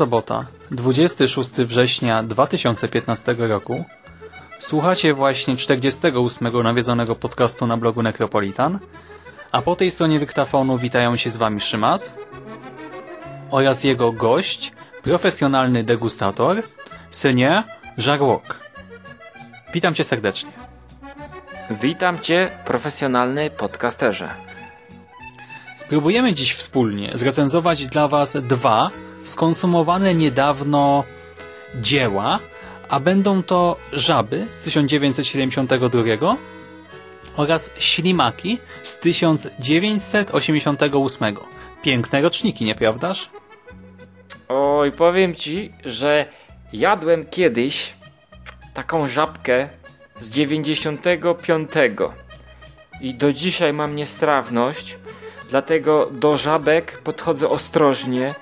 Sobota, 26 września 2015 roku. Słuchacie właśnie 48 nawiedzonego podcastu na blogu Necropolitan, a po tej stronie dyktafonu witają się z Wami Szymas oraz jego gość, profesjonalny degustator, senior Żarłok. Witam Cię serdecznie. Witam Cię, profesjonalny podcasterze. Spróbujemy dziś wspólnie zrecenzować dla Was dwa skonsumowane niedawno dzieła, a będą to Żaby z 1972 oraz Ślimaki z 1988. Piękne roczniki, nieprawdaż? Oj, powiem Ci, że jadłem kiedyś taką żabkę z 95 i do dzisiaj mam niestrawność, dlatego do żabek podchodzę ostrożnie,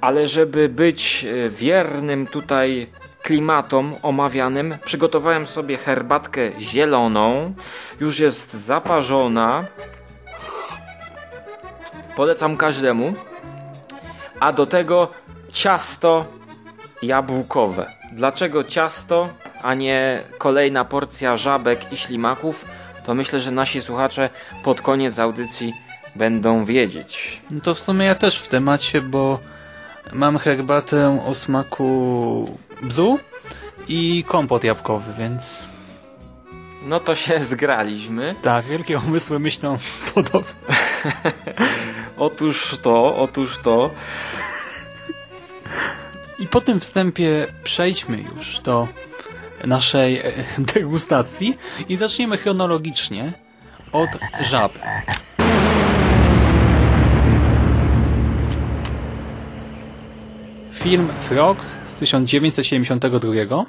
ale żeby być e, wiernym tutaj klimatom omawianym, przygotowałem sobie herbatkę zieloną, już jest zaparzona. Polecam każdemu. A do tego ciasto jabłkowe. Dlaczego ciasto, a nie kolejna porcja żabek i ślimaków? To myślę, że nasi słuchacze pod koniec audycji będą wiedzieć. No to w sumie ja też w temacie, bo mam herbatę o smaku bzu i kompot jabłkowy, więc... No to się zgraliśmy. Tak, wielkie umysły myślą podobnie. otóż to, otóż to. I po tym wstępie przejdźmy już do naszej degustacji i zaczniemy chronologicznie od żab. Film Frogs z 1972.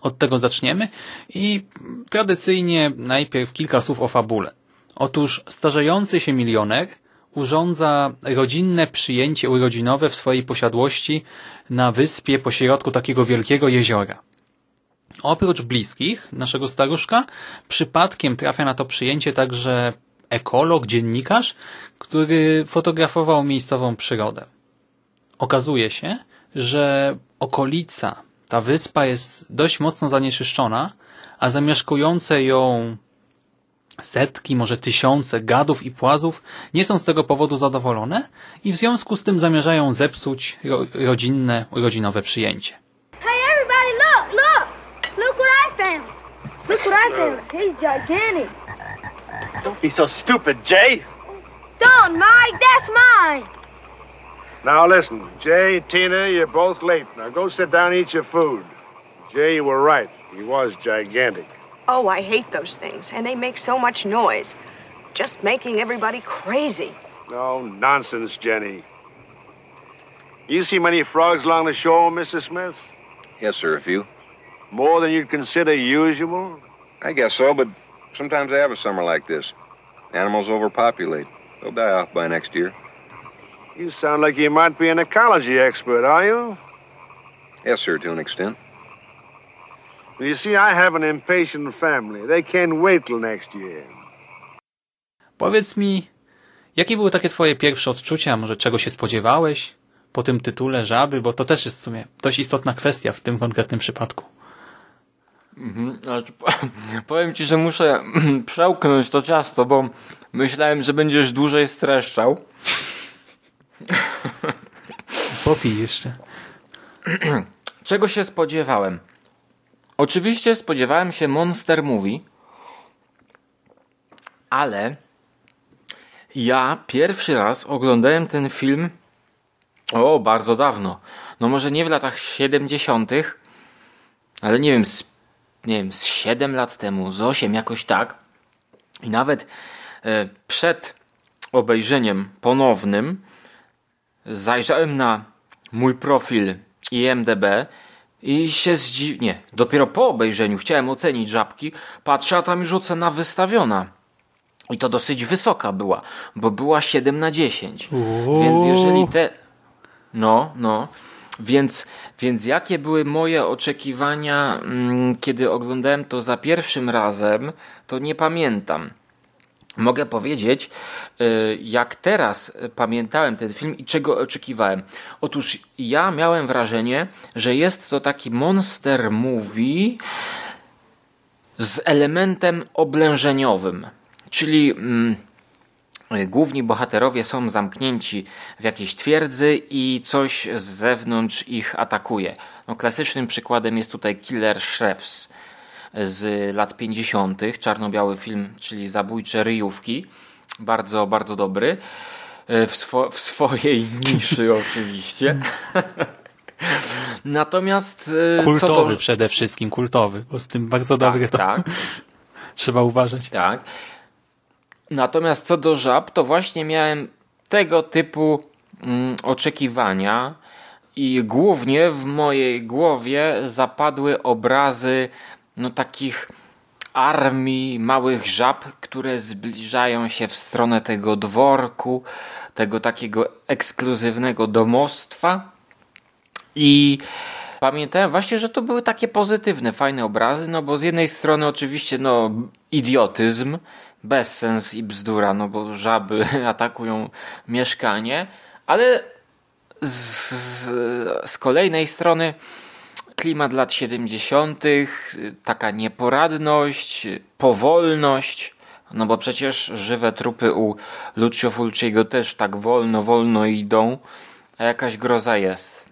Od tego zaczniemy i tradycyjnie najpierw kilka słów o fabule. Otóż starzejący się milioner urządza rodzinne przyjęcie urodzinowe w swojej posiadłości na wyspie pośrodku takiego wielkiego jeziora. Oprócz bliskich naszego staruszka, przypadkiem trafia na to przyjęcie także ekolog, dziennikarz, który fotografował miejscową przyrodę. Okazuje się, że okolica, ta wyspa jest dość mocno zanieczyszczona, a zamieszkujące ją setki, może tysiące gadów i płazów nie są z tego powodu zadowolone i w związku z tym zamierzają zepsuć ro rodzinne, urodzinowe przyjęcie. Hey everybody, look, look! Look what I found! Look what I found! He's gigantic! Don't be so stupid, Jay. Don't, Mike, that's mine! Now listen, Jay, Tina, you're both late. Now go sit down and eat your food. Jay, you were right. He was gigantic. Oh, I hate those things, and they make so much noise. Just making everybody crazy. No nonsense, Jenny. You see many frogs along the shore, Mr. Smith? Yes, sir, a few. More than you'd consider usual? I guess so, but sometimes they have a summer like this. Animals overpopulate. They'll die off by next year. You sound like you might be an ecology expert, are you? Yes, sir, to an extent. Well, you see, I have an impatient family. They can't wait till next year. Powiedz mi, jakie były takie twoje pierwsze odczucia? Może czego się spodziewałeś po tym tytule Żaby? Bo to też jest w sumie dość istotna kwestia w tym konkretnym przypadku. Mhm, znaczy, powiem ci, że muszę przełknąć to ciasto, bo myślałem, że będziesz dłużej streszczał. Popij jeszcze. Czego się spodziewałem? Oczywiście spodziewałem się Monster Movie, ale ja pierwszy raz oglądałem ten film o, bardzo dawno. No może nie w latach 70., ale nie wiem, z, nie wiem, z 7 lat temu, z 8 jakoś tak. I nawet e, przed obejrzeniem ponownym zajrzałem na mój profil IMDB i się zdziwiłem. Nie, dopiero po obejrzeniu chciałem ocenić żabki, patrzę, a tam już ocena wystawiona. I to dosyć wysoka była, bo była 7 na 10. Więc jeżeli te. No, no. Więc, więc jakie były moje oczekiwania, mm, kiedy oglądałem to za pierwszym razem, to nie pamiętam. Mogę powiedzieć, y, jak teraz pamiętałem ten film i czego oczekiwałem. Otóż ja miałem wrażenie, że jest to taki monster movie z elementem oblężeniowym. Czyli mm, główni bohaterowie są zamknięci w jakiejś twierdzy i coś z zewnątrz ich atakuje. No, klasycznym przykładem jest tutaj Killer Shrefs z lat 50., czarno-biały film, czyli Zabójcze ryjówki. Bardzo, bardzo dobry. W, swo w swojej niszy oczywiście. Natomiast e, Kultowy co to... przede wszystkim, kultowy, bo z tym bardzo dobry tak, to tak, trzeba uważać. tak. Natomiast co do żab, to właśnie miałem tego typu mm, oczekiwania i głównie w mojej głowie zapadły obrazy no takich armii małych żab, które zbliżają się w stronę tego dworku, tego takiego ekskluzywnego domostwa. I pamiętałem właśnie, że to były takie pozytywne, fajne obrazy, no bo z jednej strony oczywiście no idiotyzm, bezsens i bzdura, no bo żaby atakują mieszkanie, ale z, z, z kolejnej strony klimat lat 70., taka nieporadność, powolność, no bo przecież żywe trupy u Lucio Fulciego też tak wolno, wolno idą, a jakaś groza jest.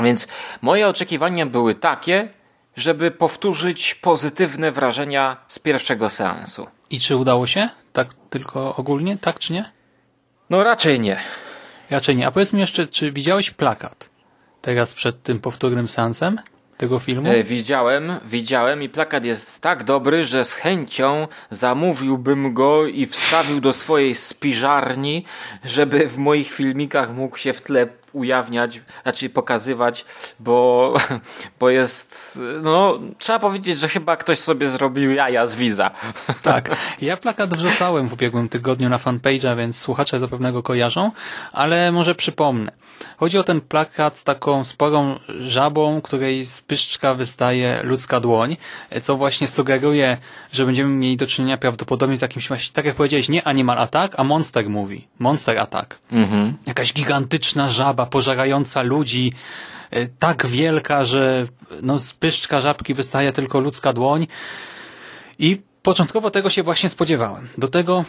Więc moje oczekiwania były takie, żeby powtórzyć pozytywne wrażenia z pierwszego seansu. I czy udało się? Tak tylko ogólnie? Tak czy nie? No raczej nie. Raczej nie. A powiedz mi jeszcze, czy widziałeś plakat teraz przed tym powtórnym seansem tego filmu? E, widziałem, widziałem i plakat jest tak dobry, że z chęcią zamówiłbym go i wstawił do swojej spiżarni, żeby w moich filmikach mógł się w tle ujawniać, znaczy pokazywać, bo, bo jest, no, trzeba powiedzieć, że chyba ktoś sobie zrobił jaja z widza. Tak. Ja plakat wrzucałem w ubiegłym tygodniu na fanpage'a, więc słuchacze to pewnego kojarzą, ale może przypomnę. Chodzi o ten plakat z taką sporą żabą, której z pyszczka wystaje ludzka dłoń, co właśnie sugeruje, że będziemy mieli do czynienia prawdopodobnie z jakimś właśnie, tak jak powiedziałeś, nie Animal Attack, a Monster Movie. Monster Attack. Mhm. Jakaś gigantyczna żaba pożerająca ludzi, e, tak wielka, że no, z pyszczka żabki wystaje tylko ludzka dłoń. I początkowo tego się właśnie spodziewałem. Do tego,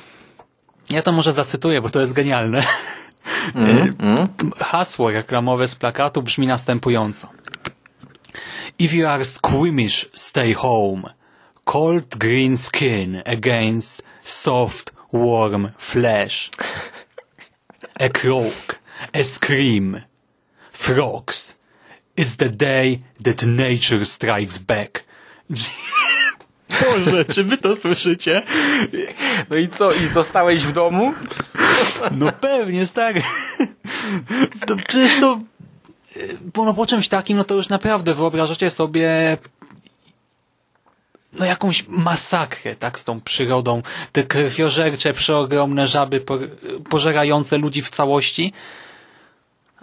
ja to może zacytuję, bo to jest genialne. Mm, mm. Hasło reklamowe z plakatu brzmi następująco. If you are squeamish, stay home. Cold green skin against soft, warm flesh. A croak, a scream. Frogs. It's the day that nature strikes back. Boże, czy wy to słyszycie? No i co, i zostałeś w domu? No pewnie, stary. To przecież to... Bo no po czymś takim, no to już naprawdę wyobrażacie sobie no jakąś masakrę, tak, z tą przyrodą. Te krwiożercze, przeogromne żaby po, pożerające ludzi w całości.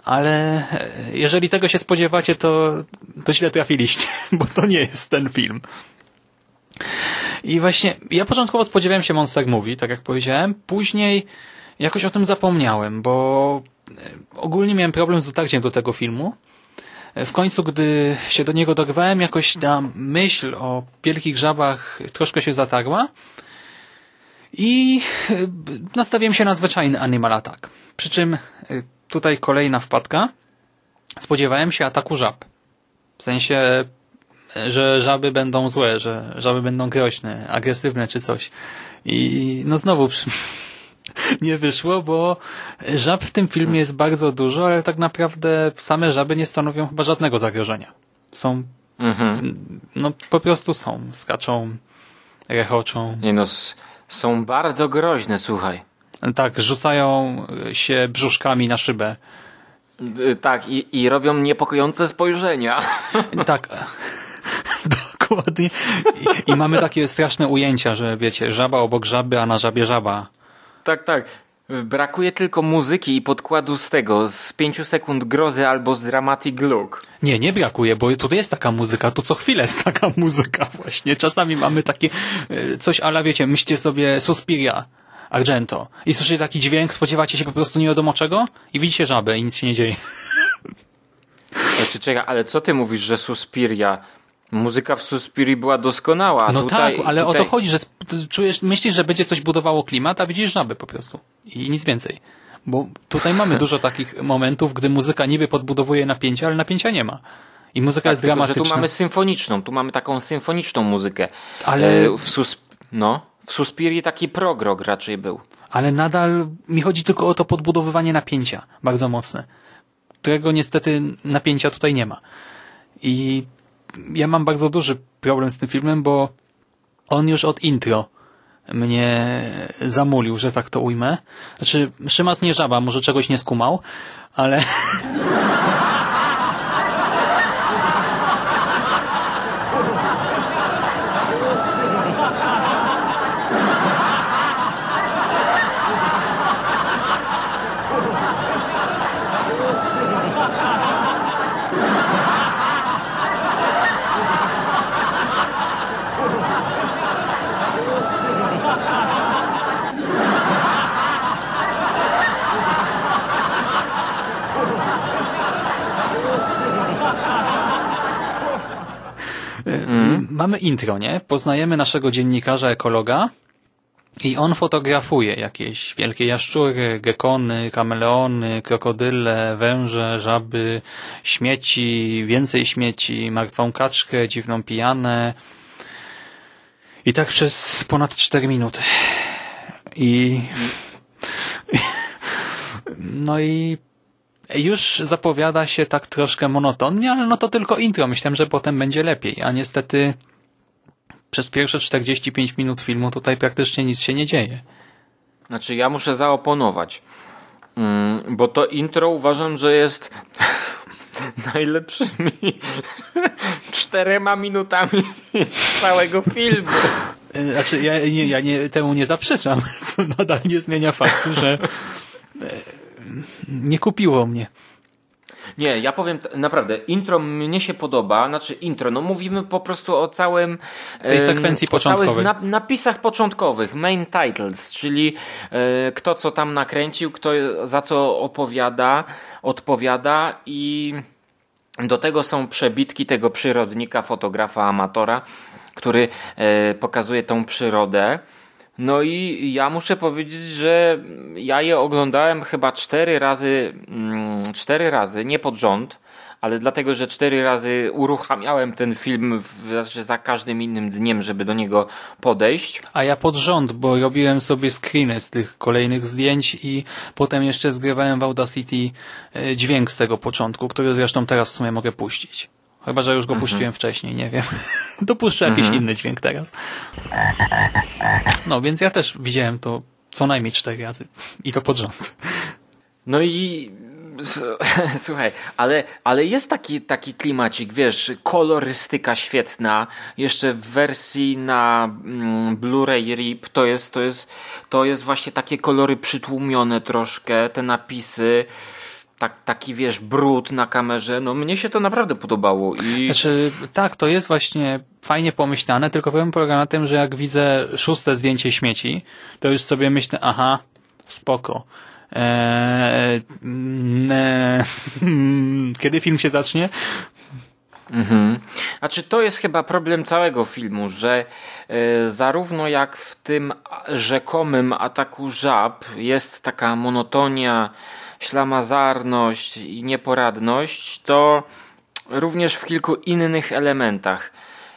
Ale jeżeli tego się spodziewacie, to, to źle trafiliście, bo to nie jest ten film. I właśnie, ja początkowo spodziewałem się Monster Movie, tak jak powiedziałem. Później jakoś o tym zapomniałem, bo ogólnie miałem problem z dotarciem do tego filmu. W końcu, gdy się do niego dogrywałem, jakoś ta myśl o wielkich żabach troszkę się zatarła i nastawiłem się na zwyczajny Animal Attack. Przy czym tutaj kolejna wpadka. spodziewałem się ataku żab. W sensie, że żaby będą złe, że żaby będą groźne, agresywne czy coś. I no znowu nie wyszło, bo żab w tym filmie jest bardzo dużo, ale tak naprawdę same żaby nie stanowią chyba żadnego zagrożenia. Są, Mhm. no po prostu są, skaczą, rechoczą. Nie no, są bardzo groźne, słuchaj. Tak, rzucają się brzuszkami na szybę. Y, Tak, i, i robią niepokojące spojrzenia. Tak, dokładnie. I, I mamy takie straszne ujęcia, że wiecie, żaba obok żaby, a na żabie żaba. Tak, tak. Brakuje tylko muzyki i podkładu z tego, z pięciu sekund grozy albo z dramatic look. Nie, nie brakuje, bo tutaj jest taka muzyka, tu co chwilę jest taka muzyka właśnie. Czasami mamy takie e, coś ale wiecie, myślcie sobie Suspiria, Argento i słyszycie taki dźwięk, spodziewacie się po prostu nie wiadomo czego i widzicie żabę i nic się nie dzieje. Znaczy, czekaj, ale co ty mówisz, że Suspiria... Muzyka w Suspirii była doskonała. No tutaj, tak, ale tutaj... o to chodzi, że czujesz, myślisz, że będzie coś budowało klimat, a widzisz żaby po prostu. I nic więcej. Bo tutaj mamy dużo takich momentów, gdy muzyka niby podbudowuje napięcie, ale napięcia nie ma. I muzyka Tak, jest tylko, że dramatyczna. tu mamy symfoniczną, tu mamy taką symfoniczną muzykę. Ale- E, w, sus... no, w Suspirii taki progrog raczej był. Ale nadal mi chodzi tylko o to podbudowywanie napięcia. Bardzo mocne. Którego niestety napięcia tutaj nie ma. I ja mam bardzo duży problem z tym filmem, bo on już od intro mnie zamulił, że tak to ujmę. Znaczy, Szymas nie żaba, może czegoś nie skumał, ale mamy intro, nie? Poznajemy naszego dziennikarza, ekologa i on fotografuje jakieś wielkie jaszczury, gekony, kameleony, krokodyle, węże, żaby, śmieci, więcej śmieci, martwą kaczkę, dziwną pijanę. I tak przez ponad 4 minuty. I... No i już zapowiada się tak troszkę monotonnie, ale no to tylko intro. Myślałem, że potem będzie lepiej, a niestety przez pierwsze 45 minut filmu tutaj praktycznie nic się nie dzieje. Znaczy, ja muszę zaoponować. Mm, bo to intro uważam, że jest najlepszymi czterema minutami całego filmu. E, Znaczy, ja, nie, ja nie, temu nie zaprzeczam, co nadal nie zmienia faktu, że e, nie kupiło mnie. Nie, ja powiem naprawdę, intro mnie się podoba, znaczy intro, no mówimy po prostu o całym... Tej sekwencji początkowej. na, napisach początkowych, main titles, czyli e, kto co tam nakręcił, kto za co opowiada, odpowiada i do tego są przebitki tego przyrodnika, fotografa, amatora, który e, pokazuje tą przyrodę. No i ja muszę powiedzieć, że ja je oglądałem chyba cztery razy, mm, cztery razy, nie pod rząd, ale dlatego, że cztery razy uruchamiałem ten film w, znaczy za każdym innym dniem, żeby do niego podejść. A ja pod rząd, bo robiłem sobie screeny z tych kolejnych zdjęć i potem jeszcze zgrywałem w Audacity e, dźwięk z tego początku, który zresztą teraz w sumie mogę puścić. Chyba, że już go puściłem wcześniej, nie wiem. Dopuszczę jakiś inny dźwięk teraz. No, więc ja też widziałem to co najmniej cztery razy. I to pod rząd. No i słuchaj, ale, ale jest taki, taki klimacik, wiesz, kolorystyka świetna, jeszcze w wersji na mm, Blu-ray RIP to jest, to jest, to jest właśnie takie kolory przytłumione troszkę, te napisy, tak, taki wiesz, brud na kamerze, no mnie się to naprawdę podobało i Znaczy, tak, to jest właśnie fajnie pomyślane, tylko problem polega na tym, że jak widzę szóste zdjęcie śmieci, to już sobie myślę, aha, spoko. Eee, kiedy film się zacznie? Mhm. Znaczy, to jest chyba problem całego filmu, że e, zarówno jak w tym rzekomym ataku żab jest taka monotonia, ślamazarność i nieporadność, to również w kilku innych elementach.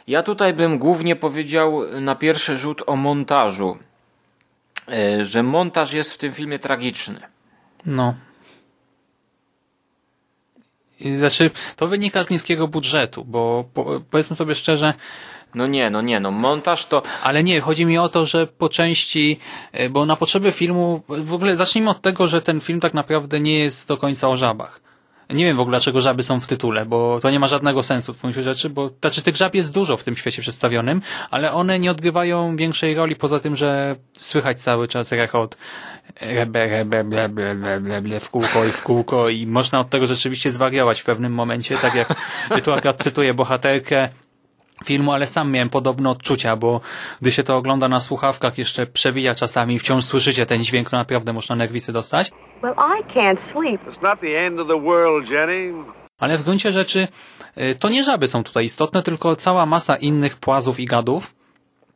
Ja tutaj bym głównie powiedział na pierwszy rzut o montażu, e, że montaż jest w tym filmie tragiczny. No. Znaczy, to wynika z niskiego budżetu, bo po, powiedzmy sobie szczerze, No nie, no nie, no montaż to ale nie, chodzi mi o to, że po części, e, bo na potrzeby filmu, w ogóle zacznijmy od tego, że ten film tak naprawdę nie jest do końca o żabach. Nie wiem w ogóle, dlaczego żaby są w tytule, bo to nie ma żadnego sensu w punkcie rzeczy, bo znaczy tych żab jest dużo w tym świecie przedstawionym, ale one nie odgrywają większej roli poza tym, że słychać cały czas rechot rebe, rebe, ble, ble, ble, ble, ble, w kółko i w kółko i można od tego rzeczywiście zwariować w pewnym momencie, tak jak tu akurat cytuję bohaterkę filmu, ale sam miałem podobne odczucia, bo gdy się to ogląda na słuchawkach, jeszcze przewija czasami, wciąż słyszycie ten dźwięk, to naprawdę można nerwicy dostać. Well, I can't sleep. It's not the end of the world, Jenny. Ale w gruncie rzeczy y, to nie żaby są tutaj istotne, tylko cała masa innych płazów i gadów.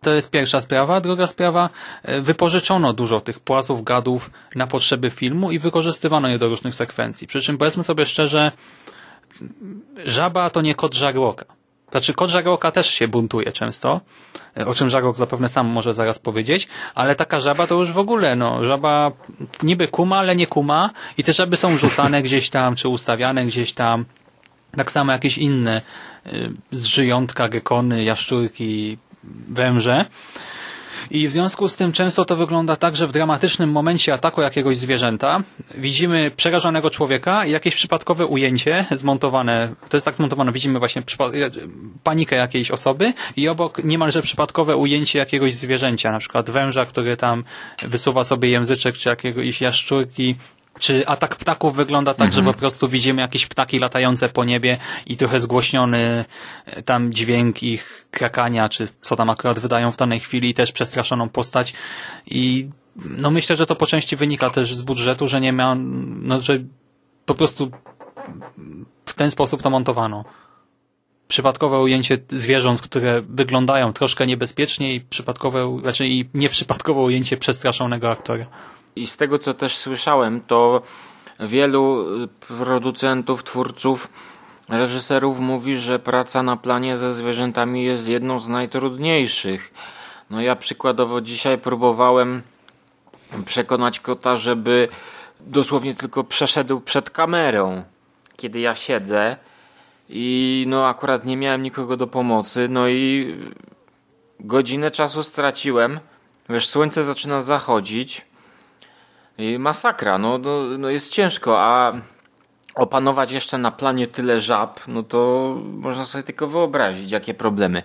To jest pierwsza sprawa. Druga sprawa, y, wypożyczono dużo tych płazów, gadów na potrzeby filmu i wykorzystywano je do różnych sekwencji. Przy czym powiedzmy sobie szczerze, żaba to nie kot żarłoka. Znaczy kot żarłoka też się buntuje często, y, o czym żarłok zapewne sam może zaraz powiedzieć, ale taka żaba to już w ogóle, no, żaba niby kuma, ale nie kuma i te żaby są rzucane gdzieś tam, czy ustawiane gdzieś tam. Tak samo jakieś inne y, zżyjątka, gekony, jaszczurki, węże. I w związku z tym często to wygląda tak, że w dramatycznym momencie ataku jakiegoś zwierzęta widzimy przerażonego człowieka i jakieś przypadkowe ujęcie zmontowane, to jest tak zmontowane, widzimy właśnie przypa- panikę jakiejś osoby i obok niemalże przypadkowe ujęcie jakiegoś zwierzęcia, na przykład węża, który tam wysuwa sobie języczek, czy jakiegoś jaszczurki, czy atak ptaków wygląda tak, że po prostu widzimy jakieś ptaki latające po niebie i trochę zgłośniony e, tam dźwięk ich krakania, czy co tam akurat wydają w danej chwili i też przestraszoną postać i no myślę, że to po części wynika też z budżetu, że nie miał, no że po prostu w ten sposób to montowano. Przypadkowe ujęcie zwierząt, które wyglądają troszkę niebezpiecznie i przypadkowe, znaczy i nieprzypadkowe ujęcie przestraszonego aktora. I z tego co też słyszałem, to wielu y, producentów, twórców, reżyserów mówi, że praca na planie ze zwierzętami jest jedną z najtrudniejszych. No ja przykładowo dzisiaj próbowałem przekonać kota, żeby dosłownie tylko przeszedł przed kamerą, kiedy ja siedzę i no akurat nie miałem nikogo do pomocy, no i godzinę czasu straciłem. Wiesz, słońce zaczyna zachodzić. Masakra, no, no, no jest ciężko, a opanować jeszcze na planie tyle żab, no to można sobie tylko wyobrazić, jakie problemy.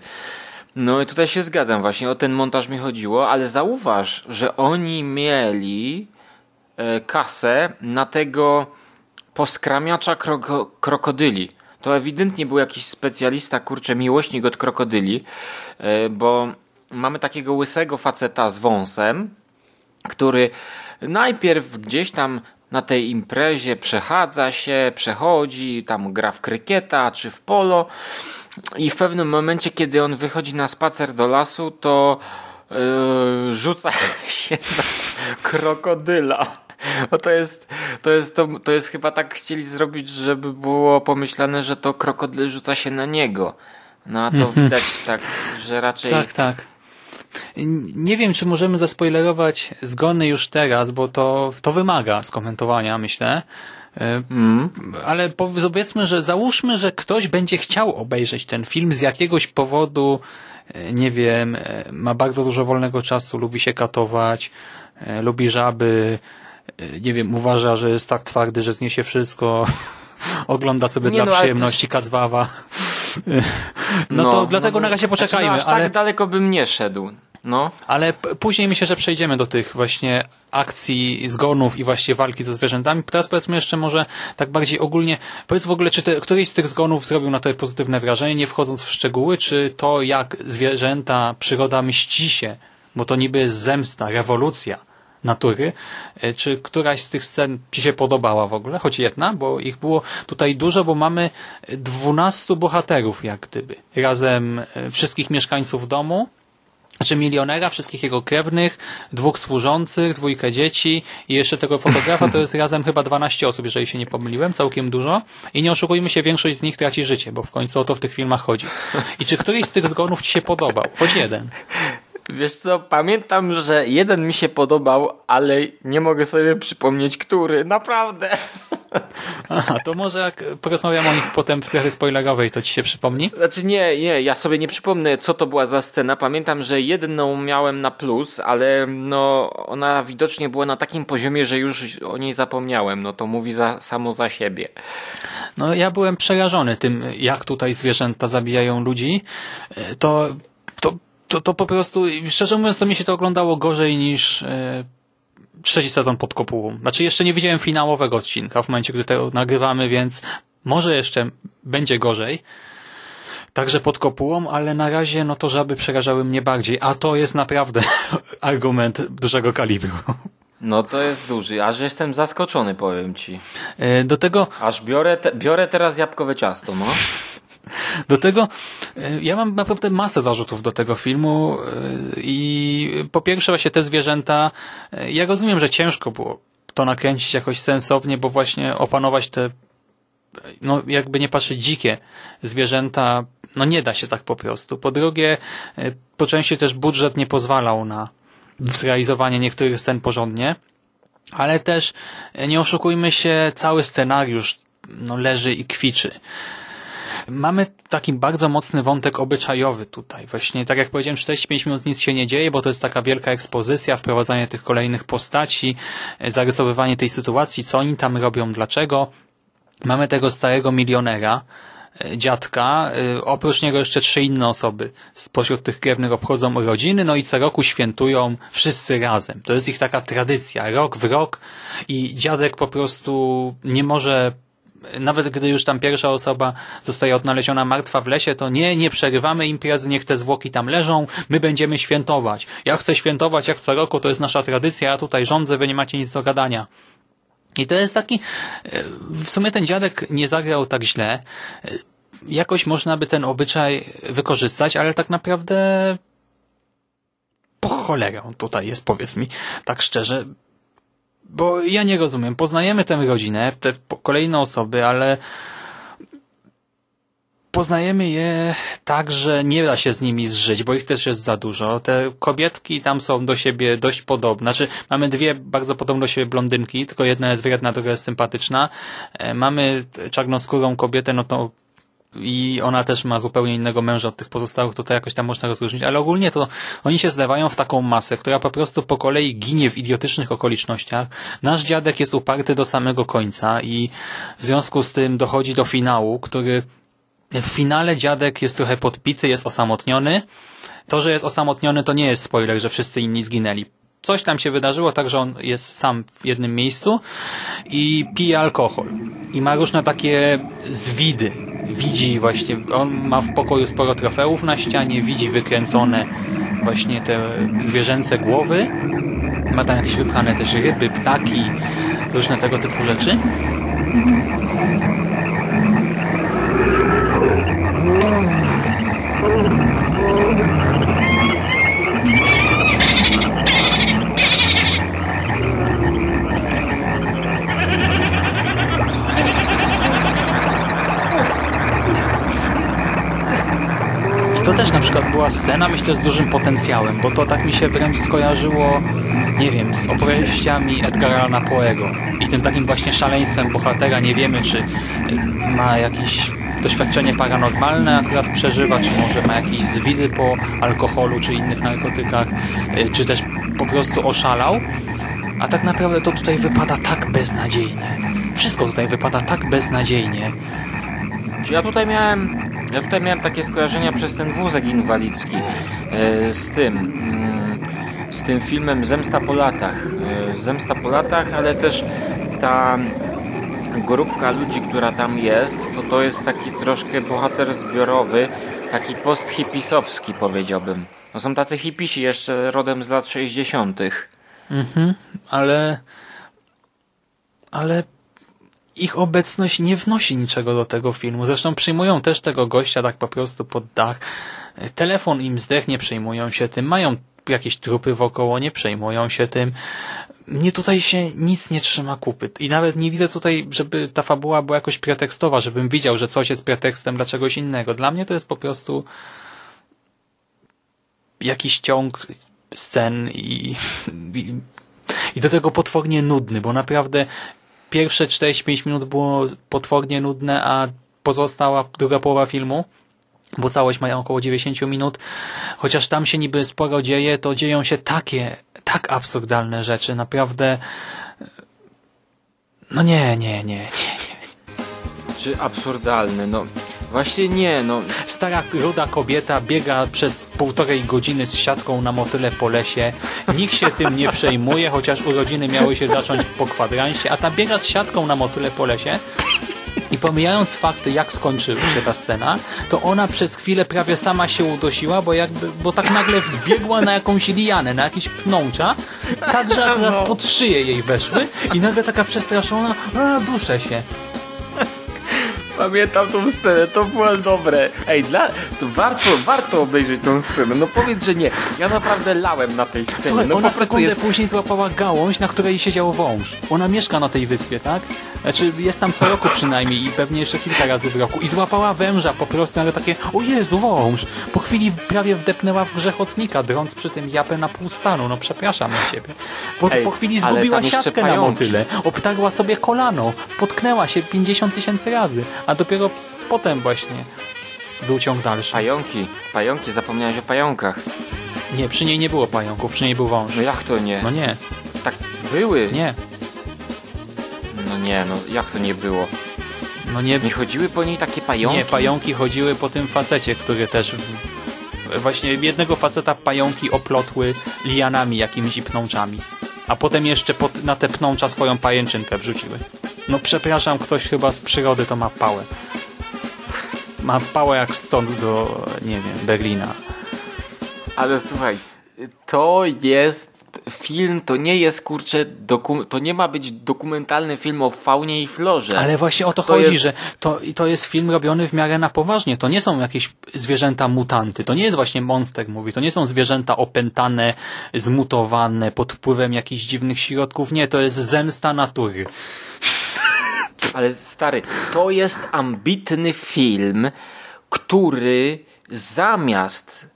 No i tutaj się zgadzam, właśnie o ten montaż mi chodziło, ale zauważ, że oni mieli e, kasę na tego poskramiacza kroko krokodyli. To ewidentnie był jakiś specjalista, kurczę, miłośnik od krokodyli, e, bo mamy takiego łysego faceta z wąsem, który najpierw gdzieś tam na tej imprezie przechadza się, przechodzi, tam gra w krykieta czy w polo i w pewnym momencie, kiedy on wychodzi na spacer do lasu, to yy, rzuca się na krokodyla. Bo to jest, to jest, to, to jest chyba tak chcieli zrobić, żeby było pomyślane, że to krokodyl rzuca się na niego. No a to widać tak, że raczej Tak, tak. Nie wiem, czy możemy zaspoilerować zgony już teraz, bo to, to wymaga skomentowania, myślę. E, Ale powiedzmy, że załóżmy, że ktoś będzie chciał obejrzeć ten film z jakiegoś powodu, e, nie wiem, e, ma bardzo dużo wolnego czasu, lubi się katować, e, lubi żaby, nie wiem, uważa, że jest tak twardy, że zniesie wszystko, ogląda sobie Nie dla no, przyjemności kacwawa. No, to dlatego no, na razie poczekajmy, Znaczy, no, aż ale... tak daleko bym nie szedł. No. Ale później myślę, że przejdziemy do tych właśnie akcji, zgonów i właśnie walki ze zwierzętami. Teraz powiedzmy jeszcze może tak bardziej ogólnie, powiedz w ogóle, czy te, któryś z tych zgonów zrobił na to pozytywne wrażenie, nie wchodząc w szczegóły, czy to jak zwierzęta, przyroda mści się, bo to niby jest zemsta, rewolucja natury, e, czy któraś z tych scen Ci się podobała w ogóle, choć jedna, bo ich było tutaj dużo, bo mamy dwunastu bohaterów jak gdyby, razem e, wszystkich mieszkańców domu, znaczy milionera, wszystkich jego krewnych, dwóch służących, dwójkę dzieci i jeszcze tego fotografa to jest razem chyba 12 osób, jeżeli się nie pomyliłem, całkiem dużo. I nie oszukujmy się, większość z nich traci życie, bo w końcu o to w tych filmach chodzi. I czy któryś z tych zgonów ci się podobał? Choć jeden. Wiesz co, pamiętam, że jeden mi się podobał, ale nie mogę sobie przypomnieć, który. Naprawdę. Aha, to może jak porozmawiam o nich potem w strefie spoilerowej, to ci się przypomni? Znaczy nie, nie, ja sobie nie przypomnę, co to była za scena. Pamiętam, że jedną miałem na plus, ale no ona widocznie była na takim poziomie, że już o niej zapomniałem. No to mówi za, samo za siebie. No ja byłem przerażony tym, jak tutaj zwierzęta zabijają ludzi. To, to, to, po prostu, szczerze mówiąc, to mi się to oglądało gorzej niż e, trzeci sezon pod kopułą. Znaczy jeszcze nie widziałem finałowego odcinka w momencie, gdy to nagrywamy, więc może jeszcze będzie gorzej. Także pod kopułą, ale na razie no to żaby przerażały mnie bardziej, a to jest naprawdę argument dużego kalibru. No to jest duży, aż jestem zaskoczony, powiem ci. E, do tego... Aż biorę, te, biorę teraz jabłkowe ciasto, no. Do tego e, ja mam naprawdę masę zarzutów do tego filmu e, i po pierwsze właśnie te zwierzęta, e, ja rozumiem, że ciężko było to nakręcić jakoś sensownie, bo właśnie opanować te no jakby nie patrzeć dzikie zwierzęta, no nie da się tak po prostu. Po drugie, po części też budżet nie pozwalał na zrealizowanie niektórych scen porządnie, ale też nie oszukujmy się, cały scenariusz no, leży i kwiczy. Mamy taki bardzo mocny wątek obyczajowy tutaj. Właśnie, tak jak powiedziałem, 45 minut nic się nie dzieje, bo to jest taka wielka ekspozycja, wprowadzanie tych kolejnych postaci, e, zarysowywanie tej sytuacji, co oni tam robią, dlaczego. Mamy tego starego milionera, e, dziadka, e, oprócz niego jeszcze trzy inne osoby spośród tych krewnych obchodzą rodziny, no i co roku świętują wszyscy razem. To jest ich taka tradycja, rok w rok i dziadek po prostu nie może nawet gdy już tam pierwsza osoba zostaje odnaleziona martwa w lesie, to nie, nie przerywamy imprezy, niech te zwłoki tam leżą, my będziemy świętować. Ja chcę świętować jak co roku, to jest nasza tradycja, ja tutaj rządzę, wy nie macie nic do gadania. I to jest taki, w sumie ten dziadek nie zagrał tak źle. Jakoś można by ten obyczaj wykorzystać, ale tak naprawdę po cholerę tutaj jest, powiedz mi, tak szczerze bo ja nie rozumiem. Poznajemy tę rodzinę, te kolejne osoby, ale poznajemy je tak, że nie da się z nimi zżyć, bo ich też jest za dużo. Te kobietki tam są do siebie dość podobne. Znaczy, mamy dwie bardzo podobne do siebie blondynki, tylko jedna jest wredna, druga jest sympatyczna. E, mamy czarnoskórą kobietę, no to i ona też ma zupełnie innego męża od tych pozostałych, to to jakoś tam można rozróżnić, ale ogólnie to oni się zlewają w taką masę, która po prostu po kolei ginie w idiotycznych okolicznościach. Nasz dziadek jest uparty do samego końca i w związku z tym dochodzi do finału, który w finale dziadek jest trochę podpity, jest osamotniony. To, że jest osamotniony, to nie jest spoiler, że wszyscy inni zginęli coś tam się wydarzyło, tak że on jest sam w jednym miejscu i pije alkohol. I ma różne takie zwidy. Widzi właśnie, on ma w pokoju sporo trofeów na ścianie, widzi wykręcone właśnie te zwierzęce głowy. Ma tam jakieś wypchane też ryby, ptaki, różne tego typu rzeczy. Scena, myślę, z dużym potencjałem, bo to tak mi się wręcz skojarzyło, nie wiem, z opowieściami Edgara Allana Poego i tym takim właśnie szaleństwem bohatera. Nie wiemy, czy ma jakieś doświadczenie paranormalne akurat przeżywa, czy może ma jakieś zwidy po alkoholu, czy innych narkotykach, czy też po prostu oszalał. A tak naprawdę to tutaj wypada tak beznadziejnie. Wszystko tutaj wypada tak beznadziejnie. Czy ja tutaj miałem ja tutaj miałem takie skojarzenia przez ten wózek inwalidzki e, z tym, mm, z tym filmem Zemsta po latach. E, Zemsta po latach, ale też ta grupka ludzi, która tam jest, to to jest taki troszkę bohater zbiorowy, taki post-hipisowski powiedziałbym. No są tacy hipisi jeszcze rodem z lat 60. Mhm, ale ale ich obecność nie wnosi niczego do tego filmu. Zresztą przyjmują też tego gościa tak po prostu pod dach. Telefon im zdech, nie przejmują się tym, mają jakieś trupy wokoło, nie przejmują się tym. Mnie tutaj się nic nie trzyma kupy. I nawet nie widzę tutaj, żeby ta fabuła była jakoś pretekstowa, żebym widział, że coś jest pretekstem dla czegoś innego. Dla mnie to jest po prostu jakiś ciąg scen i, i, i do tego potwornie nudny, bo naprawdę pierwsze 45 minut było potwornie nudne, a pozostała druga połowa filmu bo całość ma około 90 minut, chociaż tam się niby sporo dzieje, to dzieją się takie, tak absurdalne rzeczy, naprawdę no nie, nie, nie, nie, nie. Czy absurdalny, no właśnie nie, no. Stara, ruda kobieta biega przez półtorej godziny z siatką na motyle po lesie. Nikt się tym nie przejmuje, chociaż urodziny miały się zacząć po kwadransie, a ta biega z siatką na motyle po lesie. I pomijając fakty, jak skończyła się ta scena, to ona przez chwilę prawie sama się udosiła, bo jakby, bo tak nagle wbiegła na jakąś lianę, na jakiś pnącza, tak, że akurat pod szyję jej weszły i nagle taka przestraszona, a duszę się. Pamiętam tą scenę, to było dobre. Ej, dla, to warto, warto obejrzeć tą scenę. No powiedz, że nie. Ja naprawdę lałem na tej scenie. Słuchaj, no ona po sekundę jest... później złapała gałąź, na której siedział wąż. Ona mieszka na tej wyspie, tak? Znaczy jest tam co roku przynajmniej i pewnie jeszcze kilka razy w roku. I złapała węża po prostu, ale takie, o Jezu, wąż. Po chwili prawie wdepnęła w grzechotnika, drąc przy tym japę na pół stanu. No przepraszam na ciebie. Bo Ej, po chwili zgubiła siatkę na motyle. Obtarła sobie kolano. Potknęła się 50 tysięcy razy. A dopiero potem właśnie był ciąg dalszy. Pająki, pająki, zapomniałeś o pająkach. Nie, przy niej nie było pająków, przy niej był wąż. No jak to nie? No nie, Tak były. nie. No nie, no jak to nie było? No nie, Nie chodziły po niej takie pająki? Nie, pająki chodziły po tym facecie, który też właśnie jednego faceta pająki oplotły lianami jakimiś i pnączami. A potem jeszcze pod, na te pnącza swoją pajęczynkę wrzuciły. No przepraszam, ktoś chyba z przyrody to ma pałę. Ma pałę jak stąd do, nie wiem, Berlina. Ale słuchaj, to jest film, to nie jest kurczę, to nie ma być dokumentalny film o faunie i florze. Ale właśnie o to, To chodzi, jest- że to, to jest film robiony w miarę na poważnie. To nie są jakieś zwierzęta mutanty. To nie jest właśnie Monster mówi. To nie są zwierzęta opętane, zmutowane, pod wpływem jakichś dziwnych środków. Nie, to jest zemsta natury. Ale stary, to jest ambitny film, który zamiast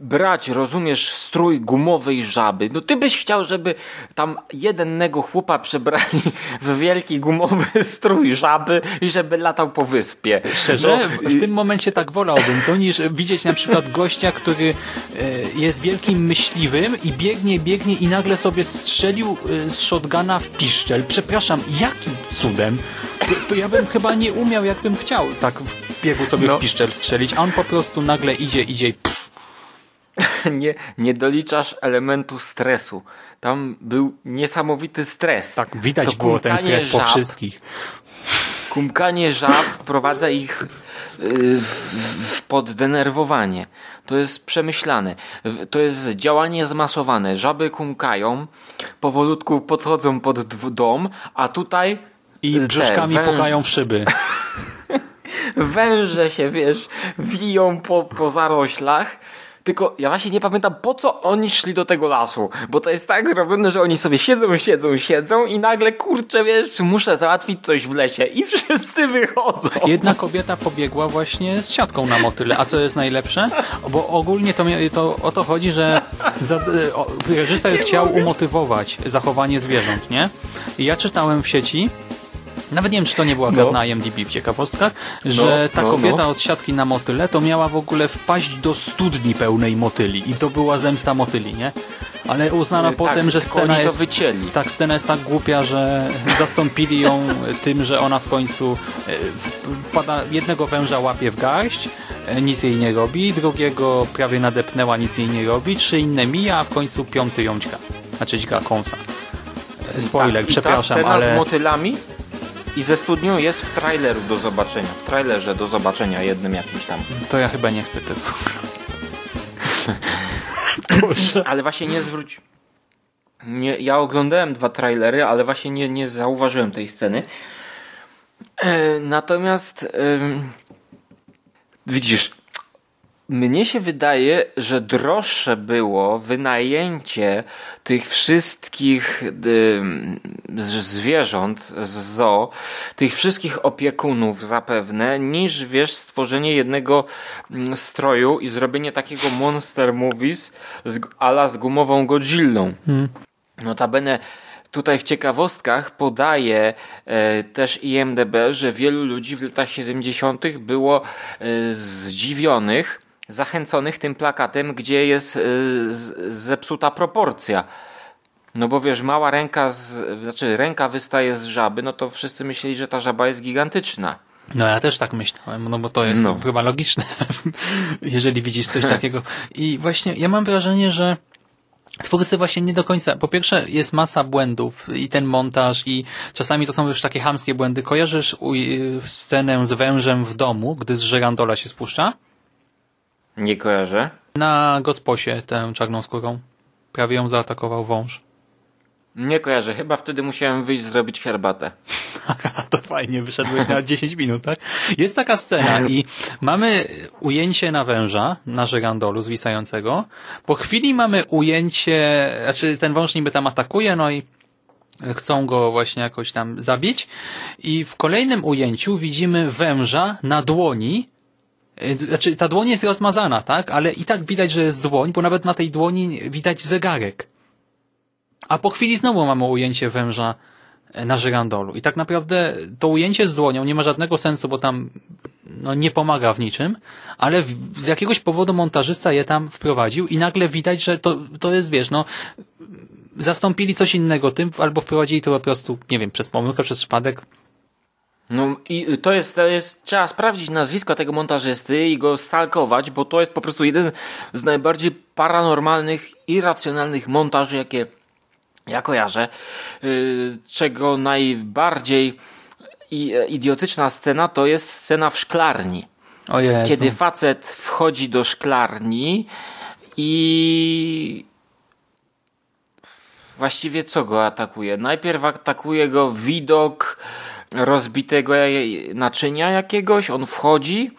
brać, rozumiesz, strój gumowej żaby, no ty byś chciał, żeby tam jednego chłopa przebrali w wielki gumowy strój żaby i żeby latał po wyspie. Szczerze, No, w, w tym momencie tak wolałbym to, niż widzieć na przykład gościa, który e, jest wielkim myśliwym i biegnie, biegnie i nagle sobie strzelił e, z shotguna w piszczel. Przepraszam, jakim cudem? To, to ja bym chyba nie umiał, jakbym chciał tak w biegu sobie No. w piszczel strzelić, a on po prostu nagle idzie, idzie i pff, nie, nie doliczasz elementu stresu. Tam był niesamowity stres. tak widać To było ten stres po żab, wszystkich. Kumkanie żab wprowadza ich y, w, w poddenerwowanie. To jest przemyślane. To jest działanie zmasowane. Żaby kumkają, powolutku podchodzą pod dom, a tutaj I brzuszkami węż- pukają w szyby. węże się, wiesz, wiją po, po zaroślach. Tylko ja właśnie nie pamiętam, po co oni szli do tego lasu. Bo to jest tak zrobione, że oni sobie siedzą, siedzą, siedzą i nagle, kurczę, wiesz, muszę załatwić coś w lesie. I wszyscy wychodzą. Jedna kobieta pobiegła właśnie z siatką na motyle. A co jest najlepsze? Bo ogólnie to, to o to chodzi, że reżyser chciał umotywować zachowanie zwierząt, nie? I ja czytałem w sieci, nawet nie wiem, czy to nie była No. no. na IMDb w ciekawostkach, że ta no, kobieta no. od siatki na motyle to miała w ogóle wpaść do studni pełnej motyli. I to była zemsta motyli, nie? Ale uznano Tak, potem, że scena jest... wycięli. Tak, scena jest tak głupia, że zastąpili ją tym, że ona w końcu e, wpada, jednego węża łapie w garść, e, nic jej nie robi, drugiego prawie nadepnęła, nic jej nie robi, trzy inne mija, a w końcu piąty ją dźga. Znaczy dźga kąsa. E, Spoiler, tak, przepraszam, ta scena ale... z motylami i ze studnią jest w traileru do zobaczenia. W trailerze do zobaczenia jednym jakimś tam. To ja chyba nie chcę tego. Ale właśnie nie zwróć. Nie, ja oglądałem dwa trailery, ale właśnie nie, nie zauważyłem tej sceny. E, natomiast em, widzisz, mnie się wydaje, że droższe było wynajęcie tych wszystkich y, zwierząt z zoo, tych wszystkich opiekunów zapewne, niż wiesz, stworzenie jednego mm, stroju i zrobienie takiego monster movies z, ala z gumową Godzillą. Hmm. Notabene tutaj w ciekawostkach podaje e, też IMDB, że wielu ludzi w latach 70. było e, zdziwionych, zachęconych tym plakatem, gdzie jest z, zepsuta proporcja. No bo wiesz, mała ręka, z, znaczy ręka wystaje z żaby, no to wszyscy myśleli, że ta żaba jest gigantyczna. No ja też tak myślałem, no bo to jest No. chyba logiczne, jeżeli widzisz coś takiego. I właśnie ja mam wrażenie, że twórcy właśnie nie do końca, po pierwsze jest masa błędów i ten montaż i czasami to są już takie hamskie błędy. Kojarzysz u, scenę z wężem w domu, gdy z żerandola się spuszcza? Nie kojarzę. Na gosposie tę czarną skórą. Prawie ją zaatakował wąż. Nie kojarzę. Chyba wtedy musiałem wyjść zrobić herbatę. to fajnie, wyszedłeś na 10 minut, tak? Jest taka scena i mamy ujęcie na węża, na żyrandolu zwisającego. Po chwili mamy ujęcie, znaczy ten wąż niby tam atakuje, no i chcą go właśnie jakoś tam zabić. I w kolejnym ujęciu widzimy węża na dłoni, Znaczy, ta dłoń jest rozmazana, tak? Ale i tak widać, że jest dłoń, bo nawet na tej dłoni widać zegarek. A po chwili znowu mamy ujęcie węża e, na żyrandolu. I tak naprawdę to ujęcie z dłonią nie ma żadnego sensu, bo tam no, nie pomaga w niczym, ale w, z jakiegoś powodu montażysta je tam wprowadził i nagle widać, że to, to jest, wiesz, no zastąpili coś innego tym, albo wprowadzili to po prostu, nie wiem, przez pomyłkę, przez przypadek. No i to jest, to jest, trzeba sprawdzić nazwisko tego montażysty i go stalkować, bo to jest po prostu jeden z najbardziej paranormalnych, irracjonalnych montaży, jakie ja kojarzę. Yy, czego najbardziej e, idiotyczna scena to jest scena w szklarni. O Jezu. Kiedy facet wchodzi do szklarni i właściwie co go atakuje? Najpierw atakuje go widok rozbitego naczynia jakiegoś, on wchodzi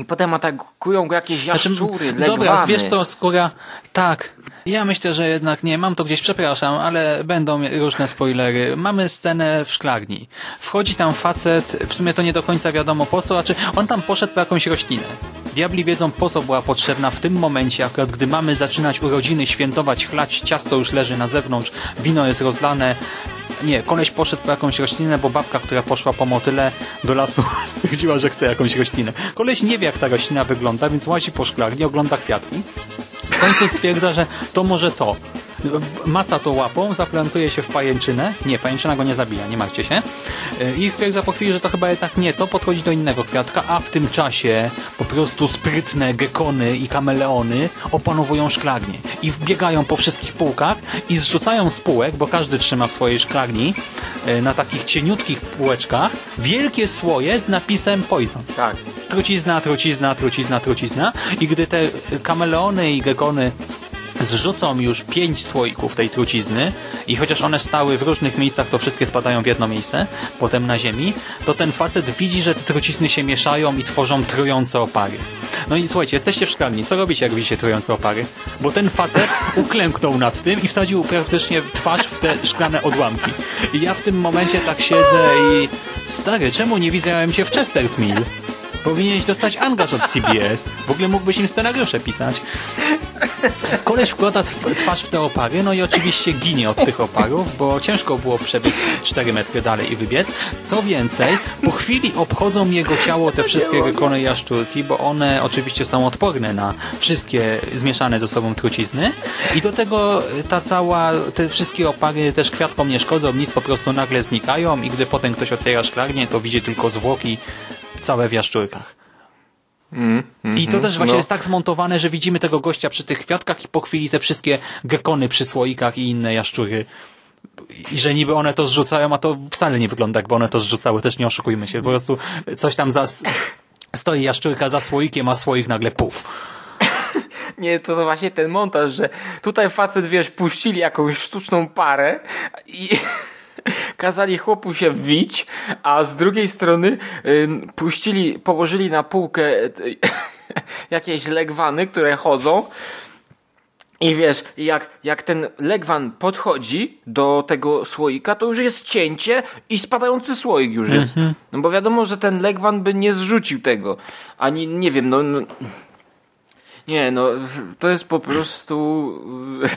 i potem atakują go jakieś Znaczy, jaszczury, Dobra, legwany. wiesz co, skóra, tak. Ja myślę, że jednak nie, mam to gdzieś, przepraszam, ale będą różne spoilery. Mamy scenę w szklarni. Wchodzi tam facet, w sumie to nie do końca wiadomo po co, znaczy on tam poszedł po jakąś roślinę. Diabli wiedzą po co była potrzebna w tym momencie, akurat gdy mamy zaczynać urodziny, świętować, chlać, ciasto już leży na zewnątrz, wino jest rozlane. Nie, koleś poszedł po jakąś roślinę, bo babka, która poszła po motyle do lasu, stwierdziła, że chce jakąś roślinę. Koleś nie wie, jak ta roślina wygląda, więc łazi po szklarni, ogląda kwiatki. W końcu stwierdza, że to może to. Maca to łapą, zaplantuje się w pajęczynę. Nie, pajęczyna go nie zabija, nie martwcie się. I stwierdza po chwili, że to chyba jednak nie to, podchodzi do innego kwiatka, a w tym czasie po prostu sprytne gekony i kameleony opanowują szklarnię. I wbiegają po wszystkich półkach i zrzucają z półek, bo każdy trzyma w swojej szklarni, e, na takich cieniutkich półeczkach, wielkie słoje z napisem Poison Tak. trucizna, trucizna, trucizna, trucizna i gdy te kameleony i gekony zrzucą już pięć słoików tej trucizny i chociaż one stały w różnych miejscach, to wszystkie spadają w jedno miejsce, potem na ziemi, to ten facet widzi, że te trucizny się mieszają i tworzą trujące opary. No i słuchajcie, jesteście w szklarni, co robicie, jak widzicie trujące opary? Bo ten facet uklęknął nad tym i wsadził praktycznie twarz w te szklane odłamki. I ja w tym momencie tak siedzę i stary, czemu nie widziałem cię w Chester's Mill? Powinieneś dostać angaż od CBS. W ogóle mógłbyś im scenariusze pisać. Koleś wkłada tw- twarz w te opary, no i oczywiście ginie od tych oparów, bo ciężko było przebiec 4 metry dalej i wybiec. Co więcej, po chwili obchodzą jego ciało te wszystkie gekony i jaszczurki, bo one oczywiście są odporne na wszystkie zmieszane ze sobą trucizny i do tego ta cała, te wszystkie opary też kwiatkom nie szkodzą, nic po prostu nagle znikają i gdy potem ktoś otwiera szklarnię, to widzi tylko zwłoki całe w jaszczurkach. I to też właśnie no. jest tak zmontowane, że widzimy tego gościa przy tych kwiatkach i po chwili te wszystkie gekony przy słoikach i inne jaszczury. I że niby one to zrzucają, a to wcale nie wygląda jakby one to zrzucały, też nie oszukujmy się. Po prostu coś tam za... Stoi jaszczurka za słoikiem, a słoik nagle puf. Nie, to właśnie ten montaż, że tutaj facet, wiesz, puścili jakąś sztuczną parę i kazali chłopu się wić, a z drugiej strony y, puścili, położyli na półkę y, jakieś legwany, które chodzą i wiesz, jak, jak ten legwan podchodzi do tego słoika, to już jest cięcie i spadający słoik już jest. No bo wiadomo, że ten legwan by nie zrzucił tego. Ani, nie wiem, no... no nie, no, to jest po prostu...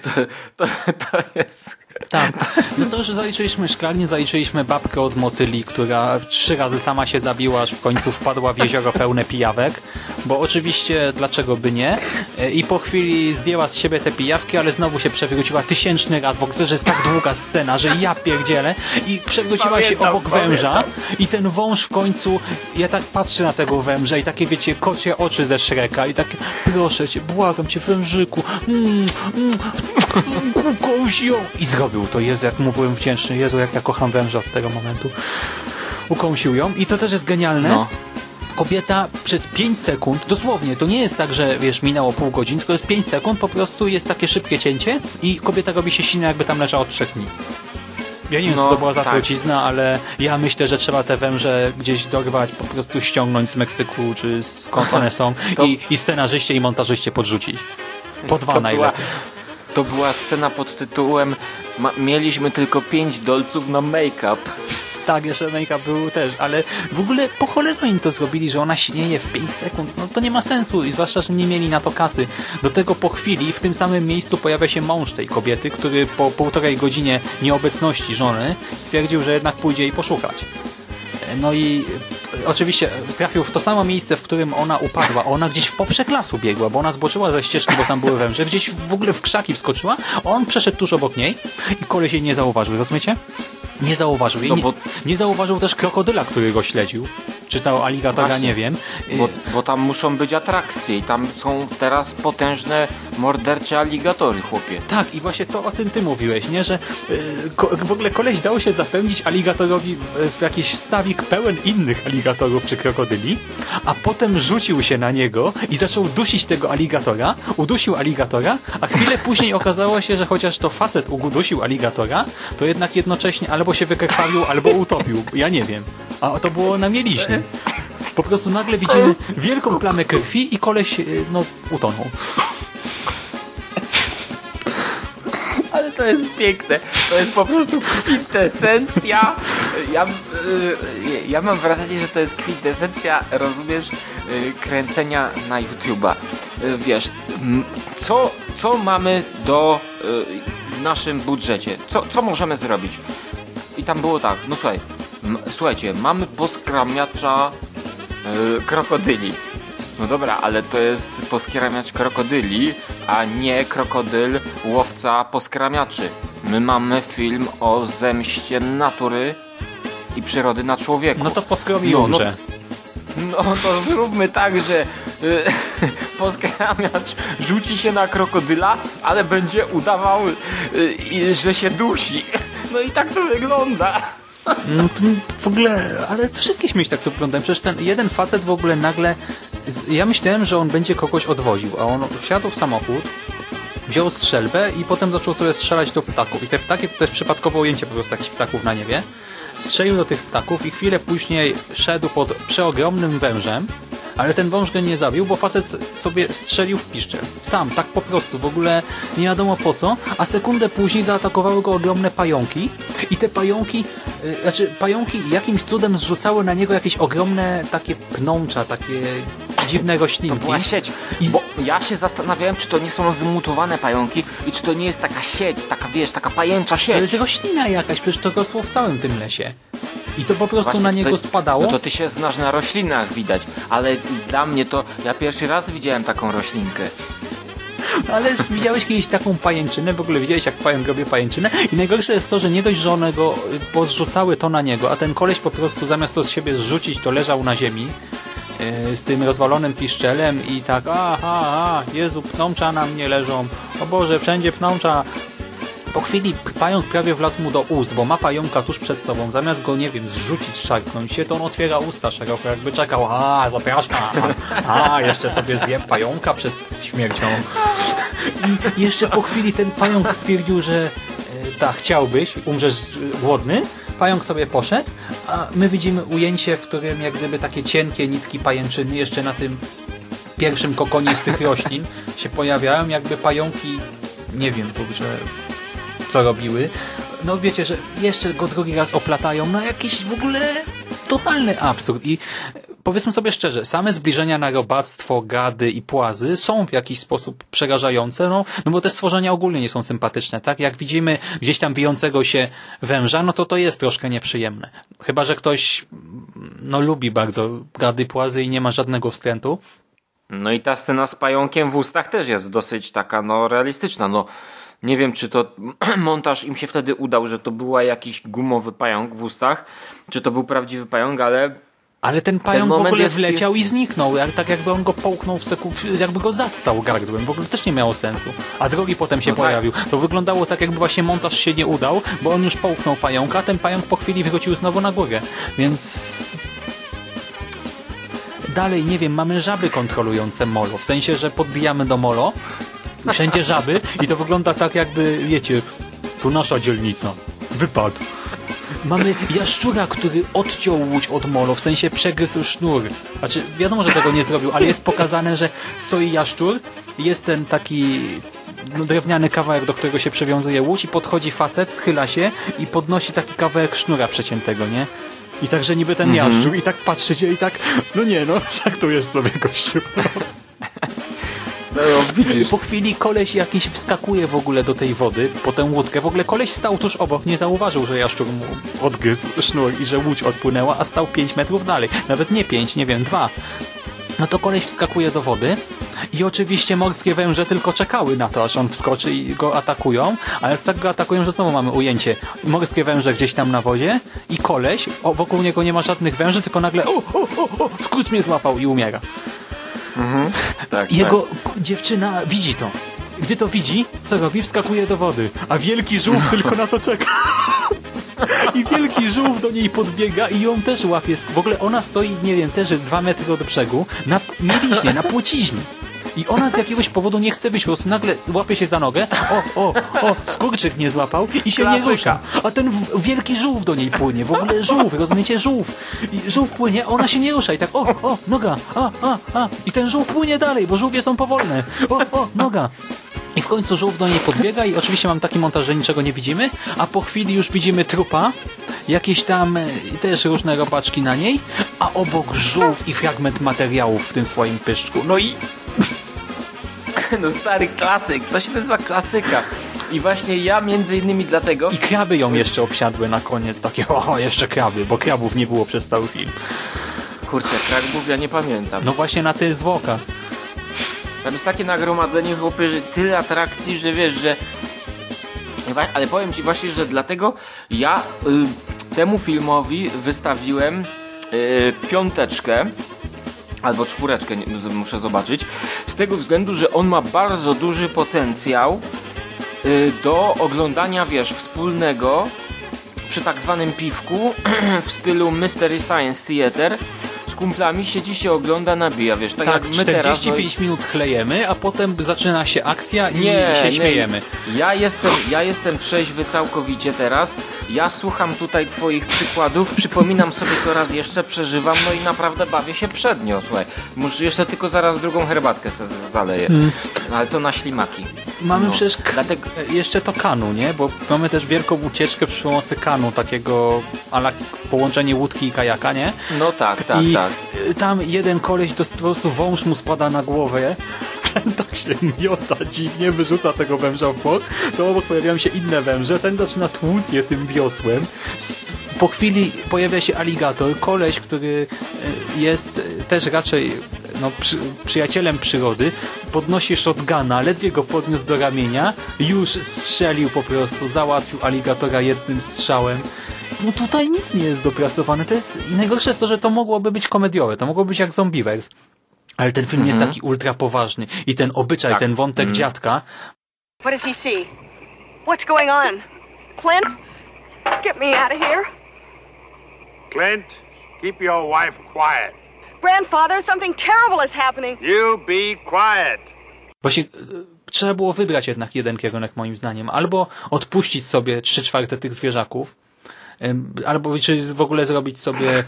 To, to, to jest... Tak. No to, że zaliczyliśmy szklarnię, zaliczyliśmy babkę od motyli, która trzy razy sama się zabiła, aż w końcu wpadła w jezioro pełne pijawek, bo oczywiście dlaczego by nie? E, I po chwili zdjęła z siebie te pijawki, ale znowu się przewróciła tysięczny raz, w ogóle, że jest tak długa scena, że ja pierdzielę i przewróciła się Pamiętam, obok węża i ten wąż w końcu, ja tak patrzę na tego węża i takie wiecie, kocie oczy ze Shreka i takie, proszę cię, błagam cię wężyku, mm, mm, ukąś ją i zrobił to, Jezu, jak mu byłem wdzięczny, Jezu, jak ja kocham węża od tego momentu. Ukąsił ją i to też jest genialne. No. Kobieta przez 5 sekund, dosłownie, to nie jest tak, że wiesz, minęło pół godziny, tylko jest 5 sekund, po prostu jest takie szybkie cięcie i kobieta robi się silna, jakby tam leżała od 3 dni. Ja nie wiem, No, co to była za tak. trucizna, ale ja myślę, że trzeba te węże gdzieś dorwać, po prostu ściągnąć z Meksyku, czy skąd one są To- i, i scenarzyście i montażyście podrzucić. Po dwa To była, najlepiej. To była scena pod tytułem Mieliśmy tylko pięć dolców na make-up. Tak, jeszcze make-up był też, ale w ogóle po cholerę oni to zrobili, że ona śnieje w 5 sekund. No to nie ma sensu i zwłaszcza, że nie mieli na to kasy. Do tego po chwili w tym samym miejscu pojawia się mąż tej kobiety, który po półtorej godzinie nieobecności żony stwierdził, że jednak pójdzie jej poszukać. No i e, oczywiście trafił w to samo miejsce, w którym ona upadła. Ona gdzieś w poprzek lasu biegła, bo ona zboczyła ze ścieżki, bo tam były węże. Gdzieś w ogóle w krzaki wskoczyła. On przeszedł tuż obok niej i koleś jej nie zauważył, rozumiecie? Nie zauważył jej. No nie, bo- nie zauważył też krokodyla, który go śledził. Czytał aligatora, Właśnie. nie wiem. Bo, bo tam muszą być atrakcje i tam są teraz potężne mordercze aligatory, chłopie. Tak, i właśnie to o tym ty mówiłeś, nie? Że yy, w ogóle koleś dał się zapewnić aligatorowi w, w jakiś stawik pełen innych aligatorów czy krokodyli, a potem rzucił się na niego i zaczął dusić tego aligatora, udusił aligatora, a chwilę później okazało się, że chociaż to facet udusił aligatora, to jednak jednocześnie albo się wykrwawił, albo utopił. Ja nie wiem. A to było na mieliźnie. Po prostu nagle widzimy wielką plamę krwi i koleś, yy, no, utonął. To jest piękne. To jest po prostu kwintesencja. Ja, y, ja mam wrażenie, że to jest kwintesencja, rozumiesz, y, kręcenia na YouTube'a. Y, Wiesz, co, co mamy do w naszym budżecie? Co, co możemy zrobić? I tam było tak, no słuchaj, słuchajcie, mamy poskramiacza krokodyli. No dobra, ale to jest poskramiacz krokodyli, a nie krokodyl łowca poskramiaczy. My mamy film o zemście natury i przyrody na człowieku. No to poskromi No, no-. No to zróbmy tak, że y, poskramiacz rzuci się na krokodyla, ale będzie udawał, y, że się dusi. No i tak to wygląda. No to w ogóle, ale to wszystkie śmieci tak to wyglądają. Przecież ten jeden facet w ogóle nagle, ja myślałem, że on będzie kogoś odwoził, a on wsiadł w samochód, wziął strzelbę i potem zaczął sobie strzelać do ptaków. I te ptaki to jest przypadkowe ujęcie po prostu jakichś ptaków na niebie. Strzelił do tych ptaków i chwilę później szedł pod przeogromnym wężem, ale ten wąż go nie zabił, bo facet sobie strzelił w piszczel. Sam, tak po prostu, w ogóle nie wiadomo po co, a sekundę później zaatakowały go ogromne pająki i te pająki, y, znaczy pająki jakimś cudem zrzucały na niego jakieś ogromne takie pnącza, takie dziwne To roślinki. była sieć. I z- Bo ja się zastanawiałem, czy to nie są zmutowane pająki i czy to nie jest taka sieć, taka wiesz, taka pajęcza To sieć. jest roślina jakaś, przecież to rosło w całym tym lesie. I to po prostu Właśnie na niego to- spadało. No to ty się znasz na roślinach widać, ale dla mnie to ja pierwszy raz widziałem taką roślinkę. Ale widziałeś kiedyś taką pajęczynę, w ogóle widziałeś jak pająk robi pajęczynę i najgorsze jest to, że nie dość, że one go y, pozrzucały to na niego, a ten koleś po prostu zamiast to z siebie zrzucić, to leżał na ziemi y, z tym rozwalonym piszczelem i tak aha, aha, Jezu, pnącza na mnie leżą, o Boże, wszędzie pnącza. Po chwili pająk prawie wlazł mu do ust, bo ma pająka tuż przed sobą. Zamiast go, nie wiem, zrzucić, szarpnąć się, to on otwiera usta szeroko, jakby czekał, a zapraszam, a jeszcze sobie zjem pająka przed śmiercią. I jeszcze po chwili ten pająk stwierdził, że e, tak, chciałbyś, umrzesz głodny. Pająk sobie poszedł, a my widzimy ujęcie, w którym jak gdyby takie cienkie nitki pajęczyny jeszcze na tym pierwszym kokonie z tych roślin się pojawiają, jakby pająki, nie wiem ogóle co robiły. No wiecie, że jeszcze go drugi raz oplatają, no jakiś w ogóle totalny absurd i powiedzmy sobie szczerze, same zbliżenia na robactwo, gady i płazy są w jakiś sposób przerażające, no, no bo te stworzenia ogólnie nie są sympatyczne, tak? Jak widzimy gdzieś tam wijącego się węża, no to to jest troszkę nieprzyjemne. Chyba, że ktoś no lubi bardzo gady, płazy i nie ma żadnego wstrętu. No i ta scena z pająkiem w ustach też jest dosyć taka, no, realistyczna, no. Nie wiem, czy to montaż im się wtedy udał, że to była jakiś gumowy pająk w ustach, czy to był prawdziwy pająk, ale Ale ten pająk w moment ogóle jest- wleciał jest- i zniknął, jak, tak jakby on go połknął w sekundę, jakby go zastał gardłem. W ogóle też nie miało sensu. A drugi potem się No tak. pojawił. To wyglądało tak, jakby właśnie montaż się nie udał, bo on już połknął pająka, a ten pająk po chwili wrócił znowu na górę. Więc... Dalej, nie wiem, mamy żaby kontrolujące molo. W sensie, że podbijamy do molo, wszędzie żaby i to wygląda tak jakby, wiecie, tu nasza dzielnica. Wypadł. Mamy jaszczura, który odciął łódź od molo, w sensie przegryzł sznur. Znaczy, wiadomo, że tego nie zrobił, ale jest pokazane, że stoi jaszczur, jest ten taki no, drewniany kawałek, do którego się przywiązuje łódź i podchodzi facet, schyla się i podnosi taki kawałek sznura przeciętego, nie? I także niby ten jaszczur i tak patrzycie i tak, no nie no, żartujesz sobie gościu. no, widzisz. Po chwili koleś jakiś wskakuje w ogóle do tej wody, po tę łódkę. W ogóle koleś stał tuż obok, nie zauważył, że jaszczur mu odgryzł sznur i że łódź odpłynęła, a stał 5 metrów dalej. Nawet nie 5, nie wiem, 2. No to koleś wskakuje do wody i oczywiście morskie węże tylko czekały na to, aż on wskoczy i go atakują, ale tak go atakują, że znowu mamy ujęcie. Morskie węże gdzieś tam na wodzie i koleś, o, wokół niego nie ma żadnych węży, tylko nagle o, o, o, o, skurcz mnie złapał i umiera. Tak, I Jego dziewczyna widzi to. Gdy to widzi, co robi? Wskakuje do wody. A wielki żółw tylko na to czeka. I wielki żółw do niej podbiega i ją też łapie. W ogóle ona stoi, nie wiem, też dwa metry od brzegu, na mieliźnie, na płociźnie. I ona z jakiegoś powodu nie chce być, po prostu nagle łapie się za nogę, o, o, o, skurczyk nie złapał i się nie Klasyka. rusza. A ten wielki żółw do niej płynie, w ogóle żółw, rozumiecie, żółw. I żółw płynie, a ona się nie rusza i tak, o, o, noga, a, a, a. I ten żółw płynie dalej, bo żółwie są powolne. O, o, noga. I w końcu żółw do niej podbiega i oczywiście mam taki montaż, że niczego nie widzimy, a po chwili już widzimy trupa, jakieś tam e, też różne robaczki na niej, a obok żółw i fragment materiałów w tym swoim pyszczku. No i No stary klasyk, to się nazywa klasyka. I właśnie ja między innymi dlatego... I kraby ją jeszcze obsiadły na koniec. Takie, o, jeszcze kraby, bo krabów nie było przez cały film. Kurczę, Krakbów ja nie pamiętam. No właśnie na tej zwłoka. Tam jest takie nagromadzenie, chłopie, że tyle atrakcji, że wiesz, że... Ale powiem ci właśnie, że dlatego ja y, temu filmowi wystawiłem y, piąteczkę albo czwóreczkę, muszę zobaczyć, z tego względu, że on ma bardzo duży potencjał y, do oglądania, wiesz, wspólnego przy tak zwanym piwku w stylu Mystery Science Theater kumplami siedzi się ogląda, nabija, wiesz, tak, Tak, jak my teraz... no- 45 minut chlejemy, a potem zaczyna się akcja i nie, się nie. śmiejemy. Ja jestem, ja jestem trzeźwy całkowicie teraz. Ja słucham tutaj twoich przykładów, przypominam sobie to raz jeszcze, przeżywam, no i naprawdę bawię się przednio, słuchaj. Muszę jeszcze tylko zaraz drugą herbatkę z- zaleję. No, ale to na ślimaki. Mamy No, przecież dlatego- jeszcze to kanu, nie? Bo mamy też wielką ucieczkę przy pomocy kanu, takiego ala połączenie łódki i kajaka, nie? No tak, tak, I tak. Y, tam jeden koleś to po prostu wąż mu spada na głowę. Ten tak się miota dziwnie, wyrzuca tego węża w bok. To obok pojawiają się inne węże. Ten zaczyna tłuc je tym wiosłem. Po chwili pojawia się aligator, koleś, który y, jest y, też raczej no, przy, przyjacielem przyrody. Podnosi shotguna, ledwie go podniósł do ramienia, już strzelił po prostu, załatwił aligatora jednym strzałem. No tutaj nic nie jest dopracowane. To jest... I najgorsze jest to, że to mogłoby być komediowe. To mogłoby być jak Zombiewers. Ale ten film jest taki ultra poważny. I ten obyczaj, Tak. ten wątek dziadka. What does he see? What's going on? Clint? Get me out of here. Clint, keep your wife quiet. Grandfather, something terrible is happening. You be quiet. Właśnie e, trzeba było wybrać jednak jeden kierunek moim zdaniem. Albo odpuścić sobie trzy czwarte tych zwierzaków, albo czy w ogóle zrobić sobie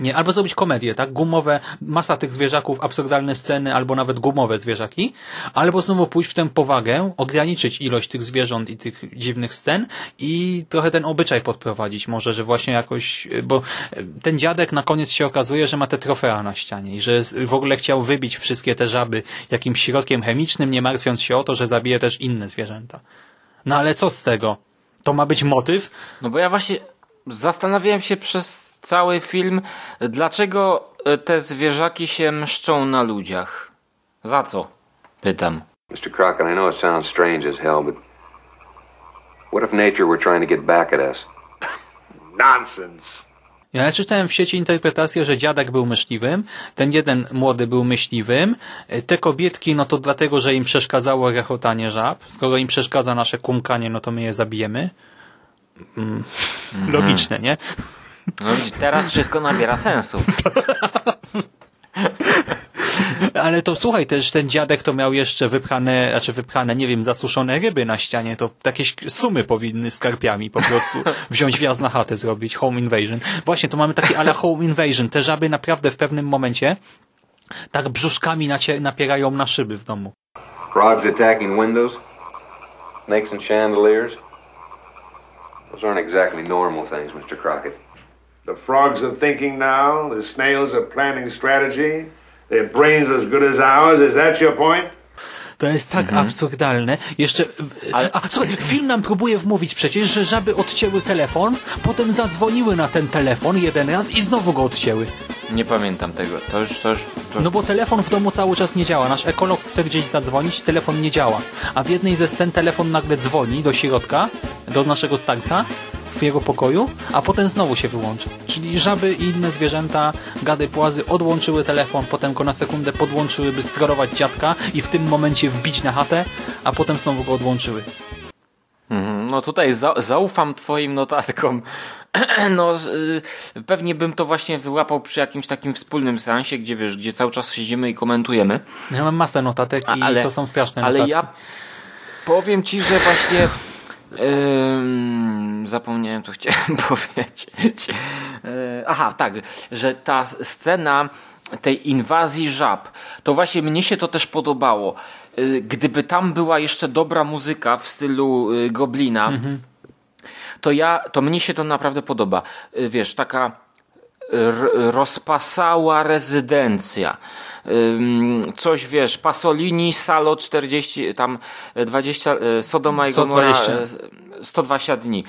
Nie, albo zrobić komedię, tak? Gumowe, masa tych zwierzaków, absurdalne sceny, albo nawet gumowe zwierzaki, albo znowu pójść w tę powagę, ograniczyć ilość tych zwierząt i tych dziwnych scen i trochę ten obyczaj podprowadzić może, że właśnie jakoś, bo ten dziadek na koniec się okazuje, że ma te trofea na ścianie i że w ogóle chciał wybić wszystkie te żaby jakimś środkiem chemicznym, nie martwiąc się o to, że zabije też inne zwierzęta. No ale co z tego? To ma być motyw? No bo ja właśnie zastanawiałem się przez cały film, dlaczego e, te zwierzaki się mszczą na ludziach. Za co? Pytam. Mr. Crockett, I know it sounds strange as hell, but what if nature were trying to get back at us? Nonsense. Ja czytałem w sieci interpretację, że dziadek był myśliwym, ten jeden młody był myśliwym, te kobietki, no to dlatego, że im przeszkadzało rechotanie żab. Skoro im przeszkadza nasze kumkanie, no to my je zabijemy. Mm. Logiczne, nie? No, teraz wszystko nabiera sensu. Ale to słuchaj, też ten dziadek to miał jeszcze wypchane, znaczy wypchane, nie wiem, zasuszone ryby na ścianie, to jakieś sumy powinny skarpiami po prostu wziąć wjazd na chatę zrobić, home invasion. Właśnie, to mamy taki ala home invasion. Te żaby naprawdę w pewnym momencie tak brzuszkami nacie, napierają na szyby w domu. Frogs attacking windows? Snakes and chandeliers? Those aren't exactly normal things, Mr. Crockett. The frogs are thinking now. The snails are planning strategy. Their brains as good as ours. Is that your point? To jest tak absurdalne. Jeszcze, Ale- a, słuchaj, film nam próbuje wmówić przecież, że żaby odcięły telefon, potem zadzwoniły na ten telefon jeden raz i znowu go odcięły. Nie pamiętam tego. To już, to już, to No bo telefon w domu cały czas nie działa. Nasz ekolog chce gdzieś zadzwonić, telefon nie działa. A w jednej ze scen telefon nagle dzwoni do środka, do naszego starca, w jego pokoju, a potem znowu się wyłącza. Czyli żaby i inne zwierzęta, gady, płazy odłączyły telefon, potem go na sekundę podłączyły, by strolować dziadka i w tym momencie wbić na chatę, a potem znowu go odłączyły. Mhm, No tutaj za, zaufam twoim notatkom. No, y, pewnie bym to właśnie wyłapał przy jakimś takim wspólnym seansie, gdzie wiesz, gdzie cały czas siedzimy i komentujemy. Ja mam masę notatek i ale- to są straszne Ale notatki. ja powiem ci, że właśnie ym, zapomniałem, co chciałem powiedzieć. E, aha, tak, że ta scena tej inwazji żab, to właśnie mnie się to też podobało. Y, Gdyby tam była jeszcze dobra muzyka w stylu y, Goblina, to ja, to mnie się to naprawdę podoba. Wiesz, taka rozpasała rezydencja. Coś wiesz, Pasolini, Salo 40, tam e, 20, e, Sodoma i Gomora 120. e, 120 dni.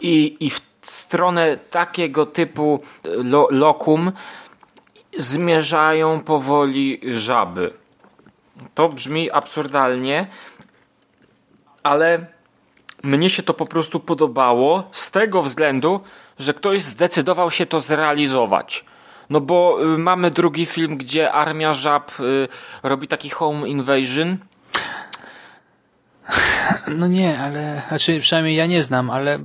I, I w stronę takiego typu e, lo, lokum zmierzają powoli żaby. To brzmi absurdalnie, ale mnie się to po prostu podobało z tego względu, że ktoś zdecydował się to zrealizować. No bo y, mamy drugi film, gdzie armia żab y, robi taki home invasion. No nie, ale, znaczy przynajmniej ja nie znam, ale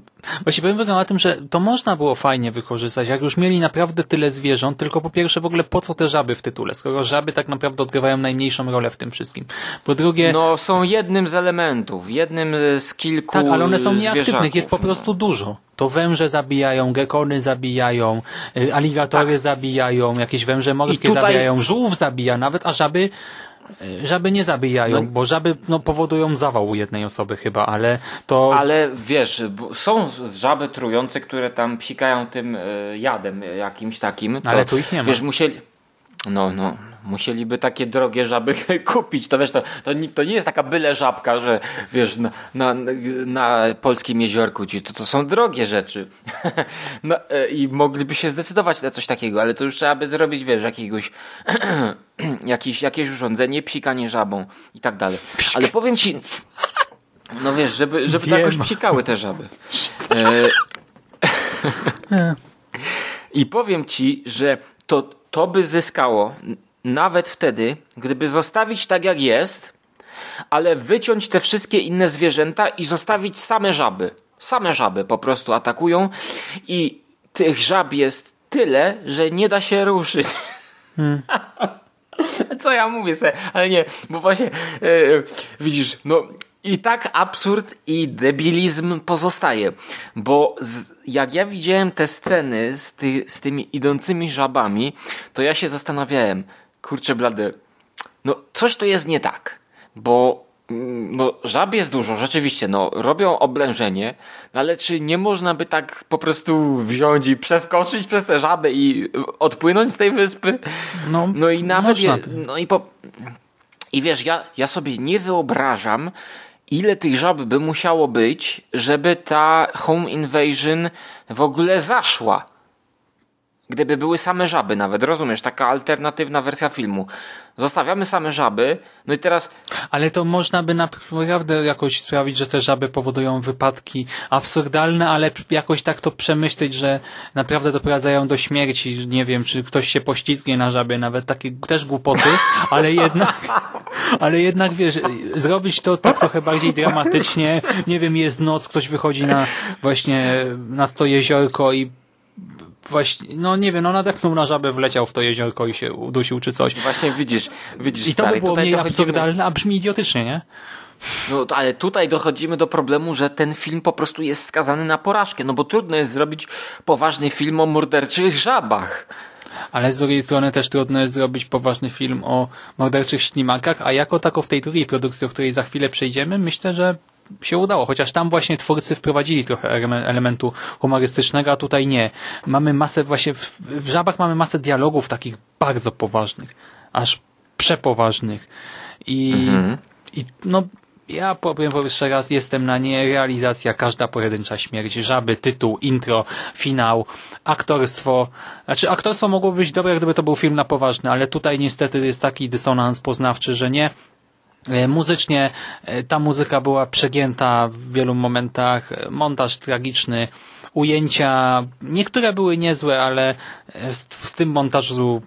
właśnie powiem na tym, że to można było fajnie wykorzystać, jak już mieli naprawdę tyle zwierząt, tylko po pierwsze w ogóle po co te żaby w tytule, skoro żaby tak naprawdę odgrywają najmniejszą rolę w tym wszystkim. Po drugie, No są jednym z elementów, jednym z kilku tak, ale one są nieaktywnych, jest po no. prostu dużo. To węże zabijają, gekony zabijają, y, aligatory zabijają, jakieś węże morskie Tak. tutaj- zabijają, żółw zabija nawet, a żaby Żaby nie zabijają, No- bo żaby no, powodują zawał u jednej osoby chyba, ale to... Ale wiesz, są żaby trujące, które tam psikają tym e, jadem jakimś takim. Ale tu ich nie ma. Wiesz, musieli. No, no. Musieliby takie drogie żaby kupić. To wiesz, to, to, nie- to nie jest taka byle żabka, że wiesz, na, na, na polskim jeziorku ci to, to są drogie rzeczy. No, e, I mogliby się zdecydować na coś takiego, ale to już trzeba by zrobić, wiesz, jakiegoś jakieś, jakieś urządzenie, psikanie żabą i tak dalej. Ale powiem ci, no wiesz, żeby, żeby to jakoś psikały te żaby. E, I powiem ci, że to, to by zyskało nawet wtedy, gdyby zostawić tak jak jest, ale wyciąć te wszystkie inne zwierzęta i zostawić same żaby. Same żaby po prostu atakują i tych żab jest tyle, że nie da się ruszyć. Co ja mówię sobie, ale nie, bo właśnie e, widzisz, no I tak absurd i debilizm pozostaje, bo z, jak ja widziałem te sceny z, ty, z tymi idącymi żabami, to ja się zastanawiałem, kurczę blady, no coś tu jest nie tak, bo mm, no, żab jest dużo, rzeczywiście, no, robią oblężenie, no, ale czy nie można by tak po prostu wziąć i przeskoczyć przez te żaby i odpłynąć z tej wyspy? No, No i nawet, je, no i po, i wiesz, ja, ja sobie nie wyobrażam, ile tych żab by musiało być, żeby ta home invasion w ogóle zaszła. Gdyby były same żaby nawet, rozumiesz, taka alternatywna wersja filmu. Zostawiamy same żaby, no i teraz Ale to można by naprawdę jakoś sprawić, że te żaby powodują wypadki absurdalne, ale jakoś tak to przemyśleć, że naprawdę doprowadzają do śmierci. Nie wiem, czy ktoś się poślizgnie na żabie, nawet takie też głupoty, ale jednak, ale jednak wiesz, zrobić to tak trochę bardziej dramatycznie. Nie wiem, jest noc, ktoś wychodzi na właśnie na to jeziorko i właśnie, no nie wiem, no nadepnął na żabę, wleciał w to jeziorko i się udusił czy coś. właśnie widzisz, widzisz I to stary, by było mniej dochodzimy- absurdalne, a brzmi idiotycznie, nie? No, to- ale tutaj dochodzimy do problemu, że ten film po prostu jest skazany na porażkę, no bo trudno jest zrobić poważny film o morderczych żabach. Ale z drugiej strony też trudno jest zrobić poważny film o morderczych ślimakach, a jako tako w tej drugiej produkcji, o której za chwilę przejdziemy, myślę, że się udało, chociaż tam właśnie twórcy wprowadzili trochę eleme- elementu humorystycznego, a tutaj nie. Mamy masę, właśnie w, w Żabach mamy masę dialogów takich bardzo poważnych, aż przepoważnych. I, i no, ja powiem po jeszcze raz, jestem na nie realizacja, każda pojedyncza śmierć, żaby, tytuł, intro, finał, aktorstwo. Znaczy, aktorstwo mogłoby być dobre, gdyby to był film na poważny, ale tutaj niestety jest taki dysonans poznawczy, że nie. E, Muzycznie e, ta muzyka była przegięta w wielu momentach, e, montaż tragiczny, ujęcia, niektóre były niezłe, ale w w tym montażu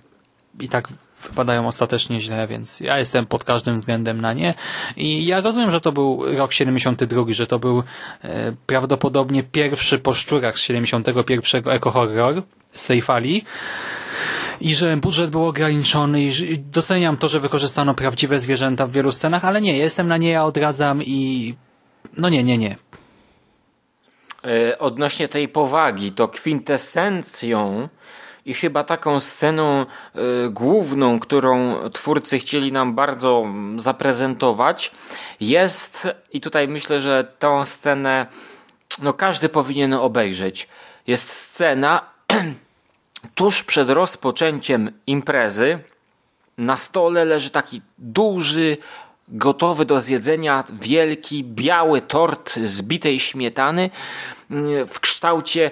i tak wypadają ostatecznie źle, więc ja jestem pod każdym względem na nie. I ja rozumiem, że to był rok 72, że to był e, prawdopodobnie pierwszy po szczurach z 71 eko-horror z tej fali i że budżet był ograniczony i doceniam to, że wykorzystano prawdziwe zwierzęta w wielu scenach, ale nie, jestem na nie, ja odradzam i no nie, nie, nie. E, odnośnie tej powagi, to kwintesencją i chyba taką sceną e, główną, którą twórcy chcieli nam bardzo mm, zaprezentować, jest, i tutaj myślę, że tą scenę no każdy powinien obejrzeć. Jest scena tuż przed rozpoczęciem imprezy. Na stole leży taki duży, gotowy do zjedzenia, wielki, biały tort z bitej śmietany mm, w kształcie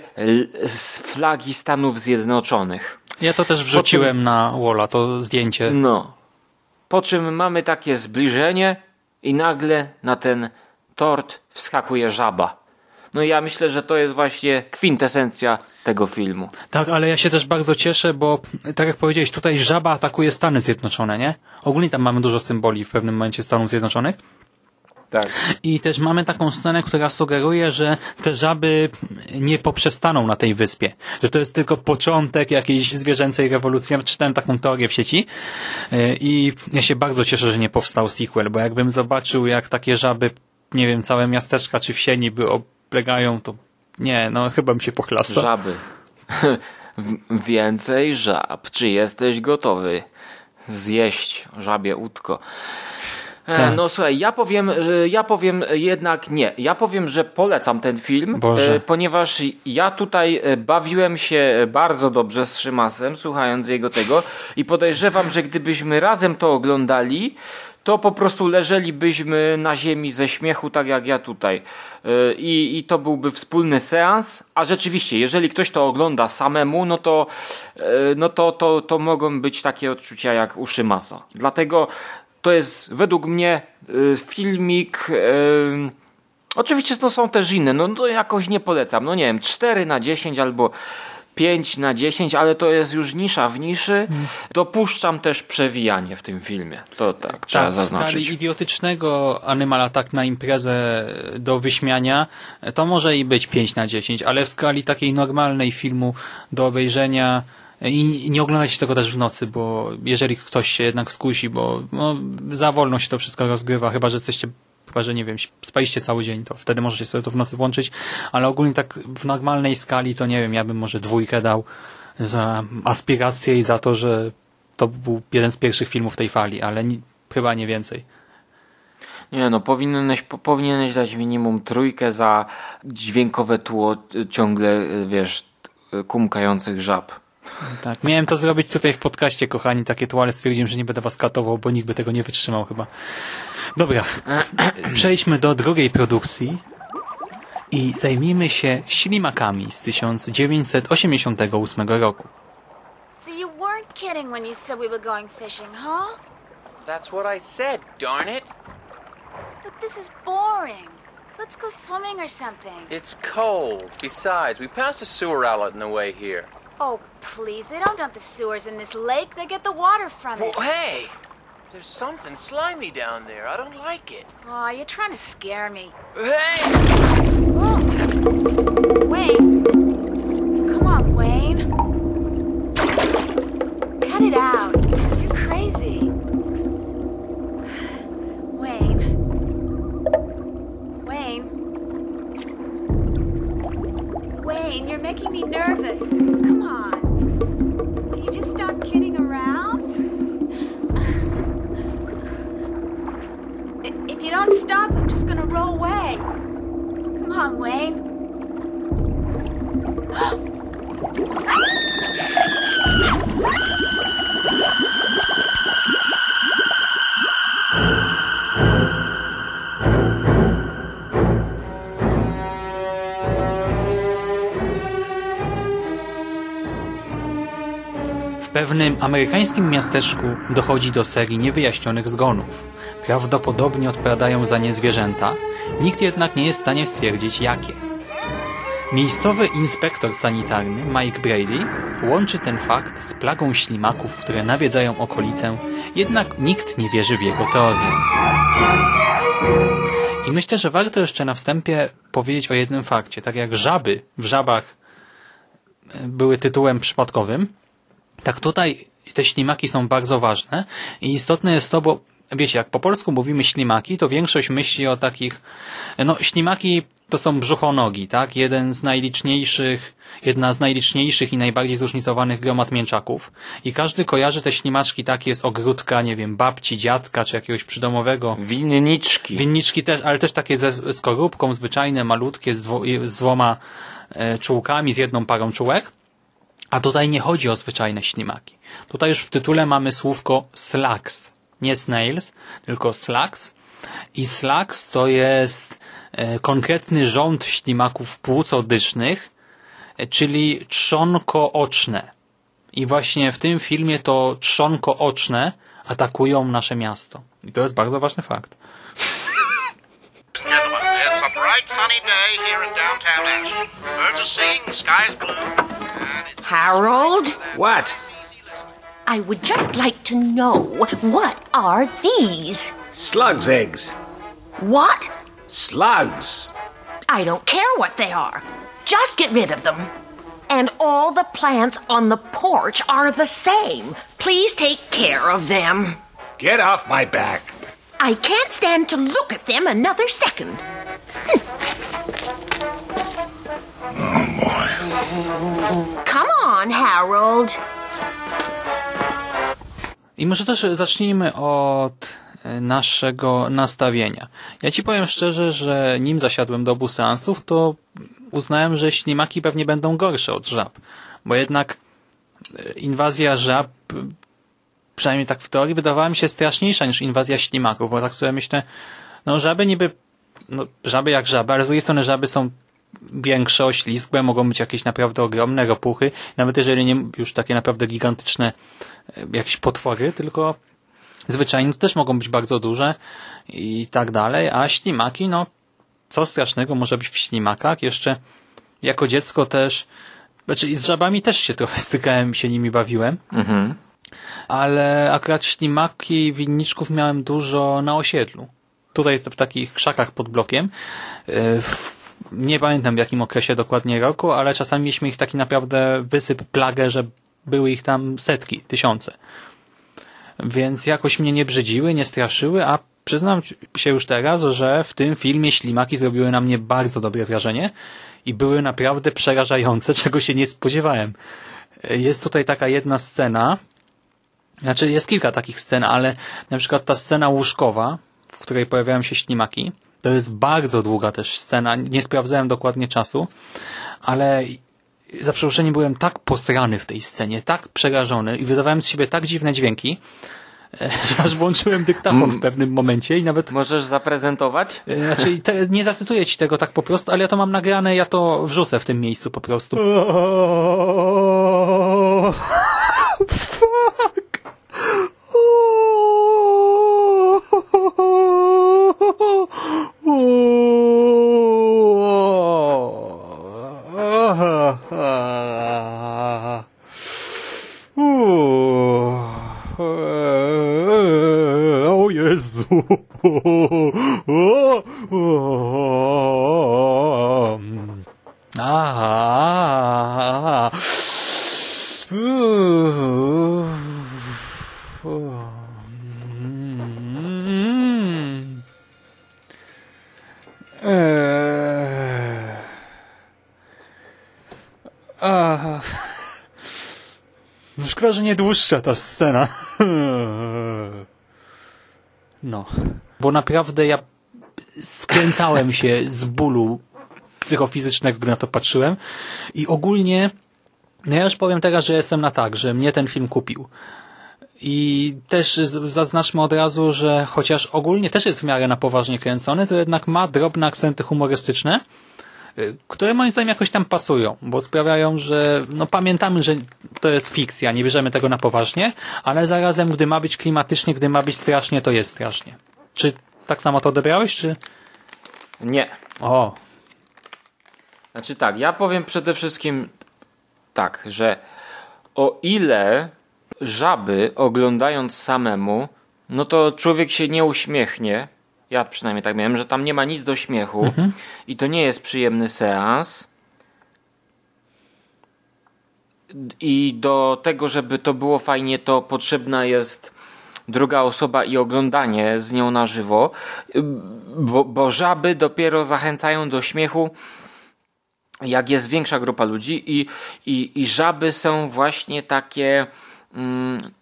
flagi Stanów Zjednoczonych. Ja to też wrzuciłem na Walla, to zdjęcie. No. Po czym mamy takie zbliżenie i nagle na ten tort wskakuje żaba. No i ja myślę, że to jest właśnie kwintesencja tego filmu. Tak, ale ja się też bardzo cieszę, bo tak jak powiedziałeś, tutaj żaba atakuje Stany Zjednoczone, nie? Ogólnie tam mamy dużo symboli w pewnym momencie Stanów Zjednoczonych. Tak. I też mamy taką scenę, która sugeruje, że te żaby nie poprzestaną na tej wyspie. Że to jest tylko początek jakiejś zwierzęcej rewolucji. Ja czytałem taką teorię w sieci yy, i ja się bardzo cieszę, że nie powstał sequel, bo jakbym zobaczył, jak takie żaby, nie wiem, całe miasteczka czy wsie niby oblegają, to nie, no chyba bym się pochlastał. Żaby. Więcej żab. Czy jesteś gotowy zjeść żabie łódko? E, Tak. No słuchaj, ja powiem, ja powiem jednak nie. Ja powiem, że polecam ten film, Boże. e, ponieważ ja tutaj e, bawiłem się bardzo dobrze z Szymasem, słuchając jego tego i podejrzewam, że gdybyśmy razem to oglądali, to po prostu leżelibyśmy na ziemi ze śmiechu, tak jak ja tutaj. E, I, I to byłby wspólny seans. A rzeczywiście, jeżeli ktoś to ogląda samemu, no to, e, no to, to, to mogą być takie odczucia jak u Szymasa. Dlatego to jest według mnie y, filmik. Oczywiście to są też inne, no to jakoś nie polecam. No nie wiem, 4 na 10 albo 5 na 10, ale to jest już nisza w niszy. Dopuszczam też przewijanie w tym filmie. To tak, trzeba tak, w zaznaczyć. skali idiotycznego Animal Attack na imprezę do wyśmiania to może i być 5 na 10, ale w skali takiej normalnej filmu do obejrzenia i nie oglądajcie tego też w nocy, bo jeżeli ktoś się jednak skusi, bo no, za wolno się to wszystko rozgrywa, chyba że jesteście Chyba, że nie wiem, spaliście cały dzień, to wtedy możecie sobie to w nocy włączyć, ale ogólnie tak w normalnej skali to nie wiem, ja bym może dwójkę dał za aspirację i za to, że to był jeden z pierwszych filmów tej fali, ale chyba nie więcej. Nie no, powinieneś, po, powinieneś dać minimum trójkę za dźwiękowe tło y, ciągle, y, wiesz, kumkających żab. Tak, miałem to zrobić tutaj w podcaście, kochani, takie tło, ale stwierdziłem, że nie będę was katował, bo nikt by tego nie wytrzymał chyba. Dobra, przejdźmy do drugiej produkcji i zajmijmy się ślimakami z 1988 roku. So you weren't kidding when you said we were going fishing, huh? That's what I said, darn it. But this is boring. Let's go swimming or something. It's cold. Besides, we passed a sewer outlet on the way here. Oh, please. They don't dump the sewers in this lake. They get the water from it. Well, hey! There's something slimy down there. I don't like it. Oh, you're trying to scare me. Hey! Oh. Wayne. Come on, Wayne. Cut it out. You're crazy. Wayne. Wayne. Wayne, you're making me nervous. Don't stop, I'm just gonna roll away. Come on, Wayne. Ah! W pewnym amerykańskim miasteczku dochodzi do serii niewyjaśnionych zgonów. Prawdopodobnie odpowiadają za nie zwierzęta, nikt jednak nie jest w stanie stwierdzić jakie. Miejscowy inspektor sanitarny Mike Brady łączy ten fakt z plagą ślimaków, które nawiedzają okolicę, jednak nikt nie wierzy w jego teorię. I myślę, że warto jeszcze na wstępie powiedzieć o jednym fakcie. Tak jak żaby w żabach e, były tytułem przypadkowym, tak tutaj te ślimaki są bardzo ważne i istotne jest to, bo wiecie, jak po polsku mówimy ślimaki, to większość myśli o takich, no ślimaki to są brzuchonogi, tak? Jeden z najliczniejszych, jedna z najliczniejszych i najbardziej zróżnicowanych gromad mięczaków. I każdy kojarzy te ślimaczki takie z ogródka, nie wiem, babci, dziadka, czy jakiegoś przydomowego. Winniczki. Winniczki też, ale też takie ze skorupką, zwyczajne, malutkie, z, dwo, z dwoma e, czułkami, z jedną parą czułek. A tutaj nie chodzi o zwyczajne ślimaki. Tutaj już w tytule mamy słówko slugs. Nie snails, tylko slugs. I slugs to jest e, konkretny rząd ślimaków płucodysznych, e, czyli trzonko-oczne. I właśnie w tym filmie to trzonko-oczne atakują nasze miasto. I to jest bardzo ważny fakt. Gentlemen, it's a bright sunny day here in downtown Ashton. Birds are singing, the blue. Harold, What? I would just like to know what are these? Slugs' eggs. What? Slugs. I don't care what they are. Just get rid of them. And all the plants on the porch are the same. Please take care of them. Get off my back. I can't stand to look at them another second. oh, boy. Come on, Harold. I może też zacznijmy od e, naszego nastawienia. Ja ci powiem szczerze, że nim zasiadłem do obu seansów, to uznałem, że ślimaki pewnie będą gorsze od żab. Bo jednak e, inwazja żab, e, przynajmniej tak w teorii, wydawała mi się straszniejsza niż inwazja ślimaków, bo tak sobie myślę, no żaby niby, no żaby jak żaby, ale z drugiej strony żaby są większe, oślizgłe, mogą być jakieś naprawdę ogromne ropuchy, nawet jeżeli nie już takie naprawdę gigantyczne e, jakieś potwory, tylko zwyczajnie to też mogą być bardzo duże i tak dalej, a ślimaki, no co strasznego może być w ślimakach, jeszcze jako dziecko też, znaczy z żabami też się trochę stykałem, się nimi bawiłem, Mhm. ale akurat ślimaki winniczków miałem dużo na osiedlu. Tutaj w takich krzakach pod blokiem. E, w- Nie pamiętam w jakim okresie dokładnie roku, ale czasami mieliśmy ich taki naprawdę wysyp, plagę, że były ich tam setki, tysiące. Więc jakoś mnie nie brzydziły, nie straszyły, a przyznam się już teraz, że w tym filmie ślimaki zrobiły na mnie bardzo dobre wrażenie i były naprawdę przerażające, czego się nie spodziewałem. Jest tutaj taka jedna scena, znaczy jest kilka takich scen, ale na przykład ta scena łóżkowa, w której pojawiają się ślimaki, to jest bardzo długa też scena, nie sprawdzałem dokładnie czasu, ale za przeproszeniem byłem tak posrany w tej scenie, tak przerażony i wydawałem z siebie tak dziwne dźwięki, że aż włączyłem dyktafon w pewnym momencie i nawet... Możesz zaprezentować? Znaczy, te, nie zacytuję ci tego tak po prostu, ale ja to mam nagrane, ja to wrzucę w tym miejscu po prostu. No szkoda, że nie dłuższa ta scena. No. Bo naprawdę ja skręcałem się z bólu psychofizycznego, gdy na to patrzyłem i ogólnie no ja już powiem teraz, że jestem na tak, że mnie ten film kupił. I też zaznaczmy od razu, że chociaż ogólnie też jest w miarę na poważnie kręcony, to jednak ma drobne akcenty humorystyczne, które moim zdaniem jakoś tam pasują, bo sprawiają, że no pamiętamy, że to jest fikcja, nie bierzemy tego na poważnie, ale zarazem, gdy ma być klimatycznie, gdy ma być strasznie, to jest strasznie. Czy tak samo to odebrałeś, czy? Nie. O. Znaczy tak, ja powiem przede wszystkim tak, że o ile żaby oglądając samemu, no to człowiek się nie uśmiechnie, ja przynajmniej tak miałem, że tam nie ma nic do śmiechu Mhm. i to nie jest przyjemny seans. I do tego, żeby to było fajnie, to potrzebna jest druga osoba i oglądanie z nią na żywo, bo, bo żaby dopiero zachęcają do śmiechu, jak jest większa grupa ludzi, i, i, i żaby są właśnie takie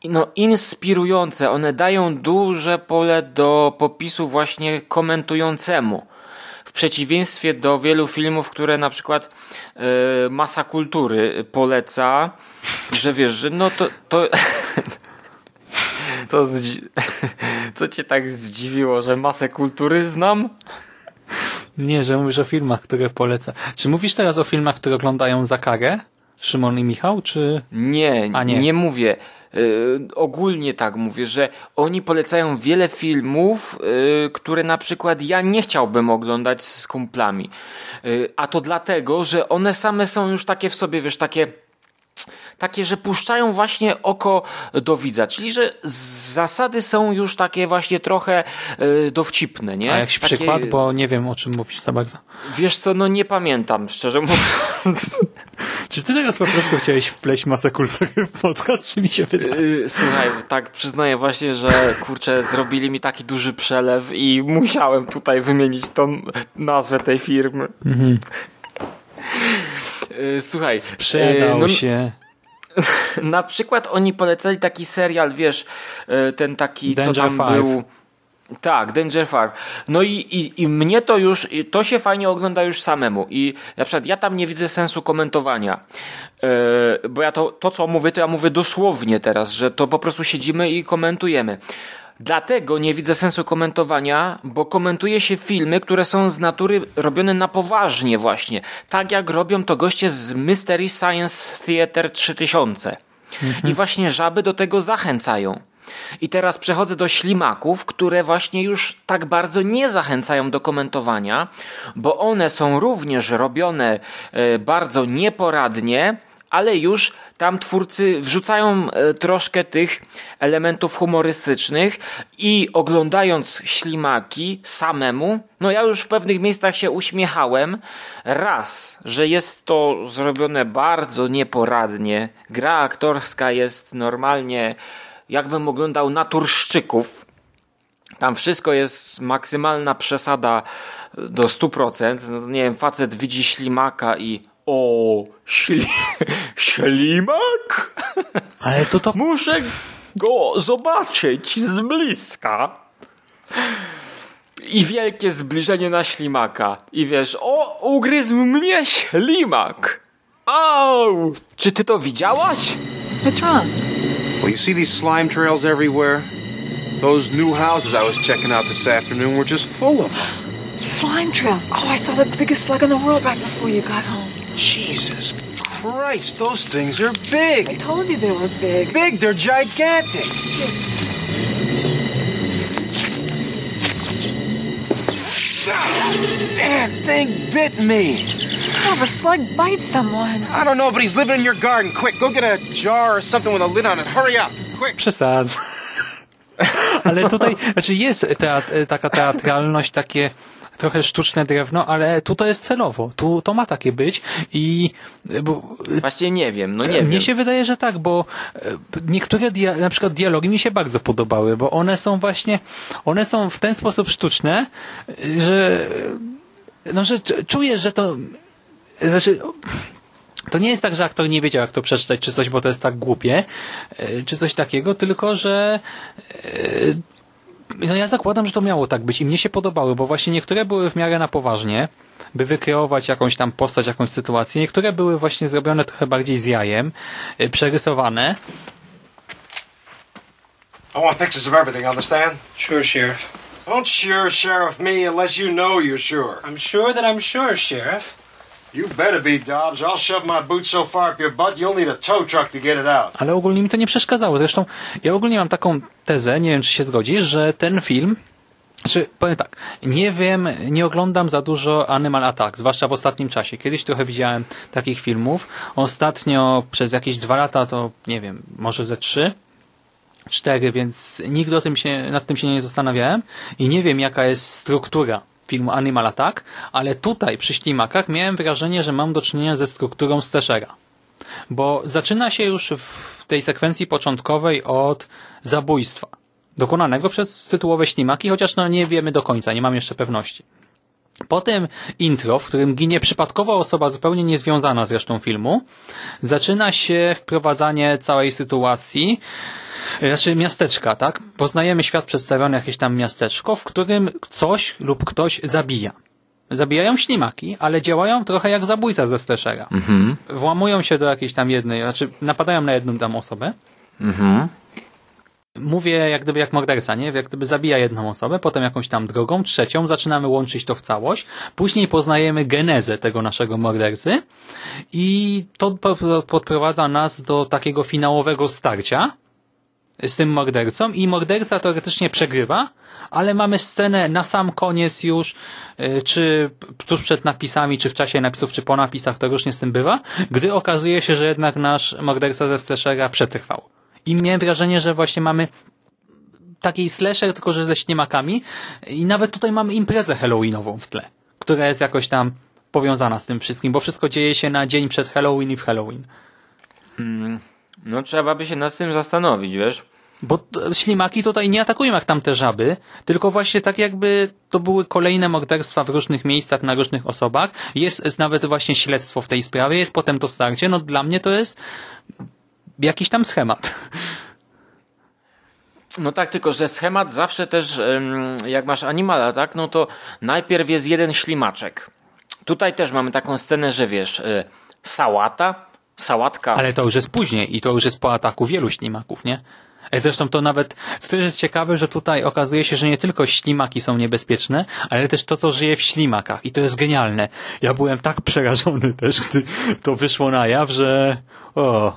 no, inspirujące. One dają duże pole do popisu właśnie komentującemu. W przeciwieństwie do wielu filmów, które na przykład e, masa kultury poleca, że wiesz, że no to. to co, co cię tak zdziwiło, że masę kultury znam? Nie, że mówisz o filmach, które poleca. Czy mówisz teraz o filmach, które oglądają za karę? Szymon i Michał, czy... Nie, A nie. nie mówię. Y, ogólnie tak mówię, że oni polecają wiele filmów, y, które na przykład ja nie chciałbym oglądać z kumplami. Y, a to dlatego, że one same są już takie w sobie, wiesz, takie takie, że puszczają właśnie oko do widza, czyli że zasady są już takie właśnie trochę y, dowcipne, nie? A jakiś takie, przykład, bo nie wiem o czym mówisz za bardzo. Wiesz co, no nie pamiętam, szczerze mówiąc. Czy ty teraz po prostu chciałeś wpleść masę kultury w podcast, czy mi się wydaje? Yy, Słuchaj, tak przyznaję właśnie, że kurczę, zrobili mi taki duży przelew i musiałem tutaj wymienić tą nazwę tej firmy. Mhm. Yy, Słuchaj, Sprzedał no, się. na przykład oni polecali taki serial, wiesz, yy, ten taki, co Danger tam Five. był. Tak, Danger Five. No i, i, i mnie to już, to się fajnie ogląda już samemu. I na przykład ja tam nie widzę sensu komentowania. Yy, bo ja to, to, co mówię, to ja mówię dosłownie teraz, że to po prostu siedzimy i komentujemy. Dlatego nie widzę sensu komentowania, bo komentuje się filmy, które są z natury robione na poważnie właśnie. Tak jak robią to goście z Mystery Science Theater 3000. I właśnie żaby do tego zachęcają. I teraz przechodzę do ślimaków, które właśnie już tak bardzo nie zachęcają do komentowania, bo one są również robione e, bardzo nieporadnie, ale już tam twórcy wrzucają e, troszkę tych elementów humorystycznych i oglądając ślimaki samemu, no ja już w pewnych miejscach się uśmiechałem. Raz, że jest to zrobione bardzo nieporadnie, gra aktorska jest normalnie jakbym oglądał naturszczyków, Tam wszystko jest maksymalna przesada do 100%. No, nie wiem, facet widzi ślimaka i o, śli, ślimak? Ale to to... Muszę go zobaczyć z bliska. I wielkie zbliżenie na ślimaka. I wiesz, o, ugryzł mnie ślimak. Au! Czy ty to widziałaś? What's wrong? Well, you see these slime trails everywhere? Those new houses I was checking out this afternoon were just full of them. Slime trails. Oh, I saw the biggest slug in the world right before you got home. Jesus Christ, those things are big. I told you they were big. Big, they're gigantic. Damn thing bit me. How if a slug bites someone? I don't know, but he's living in your garden. Quick, go get a jar or something with a lid on it. Hurry up, quick. Przesadzam. Ale tutaj, znaczy jest teat, taka teatralność, takie trochę sztuczne drewno, ale tu to jest celowo. Tu to ma takie być i... Bo, Właśnie nie wiem, no nie mnie wiem. się wydaje, że tak, bo e, niektóre na przykład dialogi mi się bardzo podobały, bo one są właśnie, one są w ten sposób sztuczne, że no, że czujesz, że to znaczy to nie jest tak, że aktor nie wiedział, jak to przeczytać, czy coś, bo to jest tak głupie, e, czy coś takiego, tylko, że e, no ja zakładam, że to miało tak być i mnie się podobały, bo właśnie niektóre były w miarę na poważnie, by wykreować jakąś tam postać, jakąś sytuację. Niektóre były właśnie zrobione trochę bardziej z jajem, e, przerysowane. I want pictures of everything, understand? Sure, Sheriff. Don't sure sheriff me unless you know you're sure. I'm sure that I'm sure, Sheriff. Ale ogólnie mi to nie przeszkadzało. Zresztą ja ogólnie mam taką tezę, nie wiem czy się zgodzisz, że ten film znaczy, powiem tak, nie wiem, nie oglądam za dużo Animal Attack, zwłaszcza w ostatnim czasie. Kiedyś trochę widziałem takich filmów. Ostatnio przez jakieś dwa lata to, nie wiem, może ze trzy, cztery, więc nigdy o tym się, nad tym się nie zastanawiałem i nie wiem jaka jest struktura filmu Animal Attack, ale tutaj przy ślimakach miałem wrażenie, że mam do czynienia ze strukturą slashera. Bo zaczyna się już w tej sekwencji początkowej od zabójstwa dokonanego przez tytułowe ślimaki, chociaż no nie wiemy do końca, nie mam jeszcze pewności. Potem intro, w którym ginie przypadkowa osoba zupełnie niezwiązana z resztą filmu, zaczyna się wprowadzanie całej sytuacji, znaczy miasteczka, tak? Poznajemy świat przedstawiony jakieś tam miasteczko, w którym coś lub ktoś zabija. Zabijają ślimaki, ale działają trochę jak zabójca ze slashera. Mhm. Włamują się do jakiejś tam jednej, znaczy napadają na jedną tam osobę. Mhm. Mówię jak gdyby jak morderca, nie? Jak gdyby zabija jedną osobę, potem jakąś tam drugą, trzecią, zaczynamy łączyć to w całość. Później poznajemy genezę tego naszego mordercy i to po- podprowadza nas do takiego finałowego starcia z tym mordercą i morderca teoretycznie przegrywa, ale mamy scenę na sam koniec już, y, czy tuż przed napisami, czy w czasie napisów, czy po napisach, to różnie z tym bywa, gdy okazuje się, że jednak nasz morderca ze slashera przetrwał. I miałem wrażenie, że właśnie mamy taki slasher, tylko że ze śniemakami i nawet tutaj mamy imprezę halloweenową w tle, która jest jakoś tam powiązana z tym wszystkim, bo wszystko dzieje się na dzień przed Halloween i w Halloween. Mm, No trzeba by się nad tym zastanowić, wiesz? Bo ślimaki tutaj nie atakują jak tamte żaby, tylko właśnie tak jakby to były kolejne morderstwa w różnych miejscach, na różnych osobach. Jest, jest nawet właśnie śledztwo w tej sprawie, jest potem to starcie. No dla mnie to jest jakiś tam schemat. No tak, tylko że schemat zawsze też, jak masz animala, tak, no to najpierw jest jeden ślimaczek. Tutaj też mamy taką scenę, że wiesz, y, sałata, sałatka. Ale to już jest później i to już jest po ataku wielu ślimaków, nie? E, Zresztą to nawet, to też jest ciekawe, że tutaj okazuje się, że nie tylko ślimaki są niebezpieczne, ale też to, co żyje w ślimakach. I to jest genialne. Ja byłem tak przerażony też, gdy to wyszło na jaw, że o,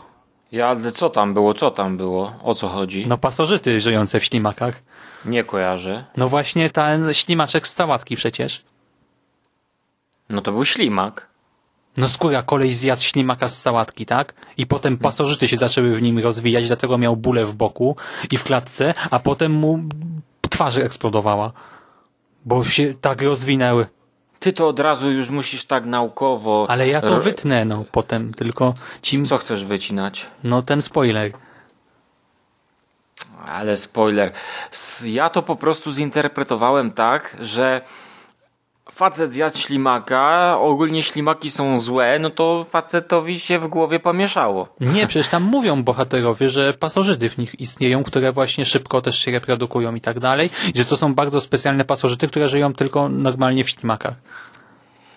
Ja, ale co tam było, co tam było, o co chodzi? no pasożyty żyjące w ślimakach. Nie kojarzę. No właśnie ten ślimaczek z sałatki przecież. No to był ślimak. No skóra koleś zjadł ślimaka z sałatki, tak? I potem pasożyty się zaczęły w nim rozwijać, dlatego miał bóle w boku i w klatce, a potem mu twarz eksplodowała. Bo się tak rozwinęły. Ty to od razu już musisz tak naukowo... Ale ja to r- wytnę, no, potem, tylko ci... Co chcesz wycinać? No, ten spoiler. Ale spoiler. Ja to po prostu zinterpretowałem tak, że facet zjadł ślimaka, ogólnie ślimaki są złe, no to facetowi się w głowie pomieszało. Nie, przecież tam mówią bohaterowie, że pasożyty w nich istnieją, które właśnie szybko też się reprodukują i tak dalej, i że to są bardzo specjalne pasożyty, które żyją tylko normalnie w ślimakach.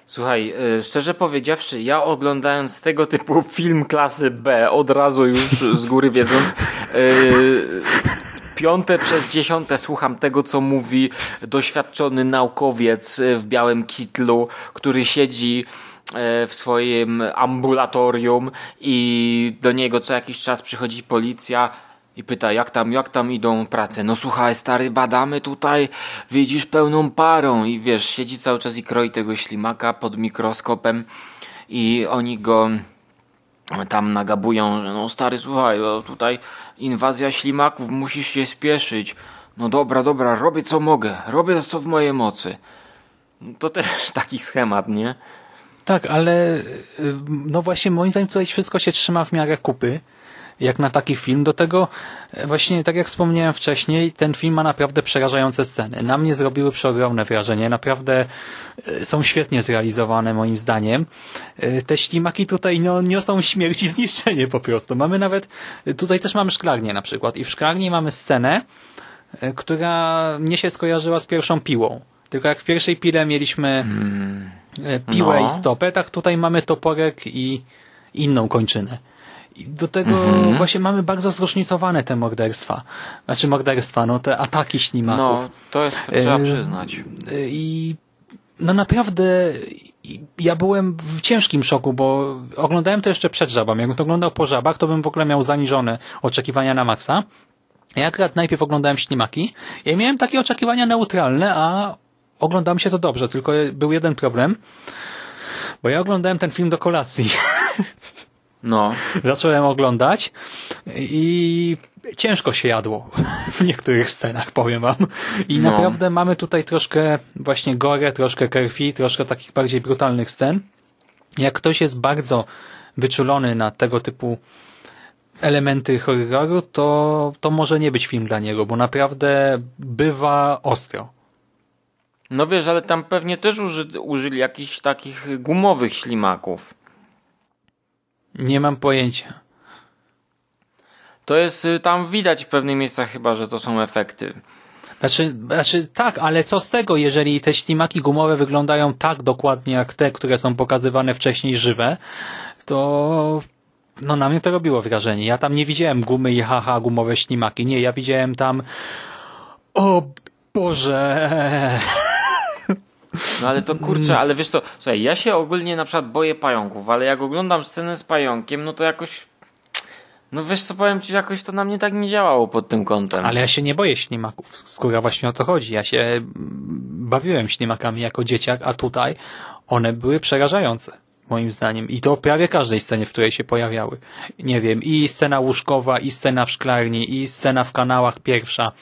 Słuchaj, y, szczerze powiedziawszy, ja oglądając tego typu film klasy B, od razu już z góry wiedząc, y, piąte przez dziesiąte słucham tego, co mówi doświadczony naukowiec y, w białym kitlu, który siedzi y, w swoim ambulatorium i do niego co jakiś czas przychodzi policja i pyta, jak tam, jak tam idą prace. No słuchaj, stary, badamy tutaj, widzisz pełną parą i wiesz, siedzi cały czas i kroi tego ślimaka pod mikroskopem i oni go tam nagabują, że no stary, słuchaj, o, tutaj inwazja ślimaków, musisz się spieszyć. No dobra, dobra, robię co mogę, robię co w mojej mocy. To też taki schemat, nie? Tak, ale y, no właśnie moim zdaniem tutaj wszystko się trzyma w miarę kupy, jak na taki film. Do tego e, właśnie, tak jak wspomniałem wcześniej, ten film ma naprawdę przerażające sceny. Na mnie zrobiły przeogromne wrażenie. Naprawdę e, są świetnie zrealizowane moim zdaniem. E, Te ślimaki tutaj no, niosą śmierć i zniszczenie po prostu. Mamy nawet, tutaj też mamy szklarnię na przykład i w szklarni mamy scenę, która mnie się skojarzyła z pierwszą piłą. Tylko jak w pierwszej pile mieliśmy e, piłę No. i stopę, tak tutaj mamy toporek i inną kończynę. I do tego Mhm. właśnie mamy bardzo zróżnicowane te morderstwa. Znaczy morderstwa, no te ataki ślimaków. No, to jest, trzeba E, przyznać. I no naprawdę ja byłem w ciężkim szoku, bo oglądałem to jeszcze przed żabami. Jakbym to oglądał po żabach, to bym w ogóle miał zaniżone oczekiwania na maksa. Ja akurat najpierw oglądałem ślimaki i miałem takie oczekiwania neutralne, a oglądałem się to dobrze, tylko był jeden problem, bo ja oglądałem ten film do kolacji. No. Zacząłem oglądać i ciężko się jadło w niektórych scenach, powiem wam. I No. naprawdę mamy tutaj troszkę właśnie gore, troszkę krwi, troszkę takich bardziej brutalnych scen. Jak ktoś jest bardzo wyczulony na tego typu elementy horroru, to, to może nie być film dla niego, bo naprawdę bywa ostro. No wiesz, ale tam pewnie też uży, użyli jakichś takich gumowych ślimaków. Nie mam pojęcia. To jest, y, tam widać w pewnych miejscach chyba, że to są efekty. Znaczy, znaczy tak, ale co z tego, jeżeli te ślimaki gumowe wyglądają tak dokładnie jak te, które są pokazywane wcześniej żywe, to no na mnie to robiło wrażenie. Ja tam nie widziałem gumy i haha gumowe ślimaki. Nie, ja widziałem tam o Boże. No ale to kurczę, ale wiesz co, słuchaj, ja się ogólnie na przykład boję pająków, ale jak oglądam scenę z pająkiem, no to jakoś, no wiesz co, powiem ci, jakoś to na mnie tak nie działało pod tym kątem. Ale ja się nie boję ślimaków. Skóra właśnie o to chodzi. Ja się mm, bawiłem ślimakami jako dzieciak, a tutaj one były przerażające. Moim zdaniem. I to prawie każdej scenie, w której się pojawiały. Nie wiem, i scena łóżkowa, i scena w szklarni, i scena w kanałach pierwsza,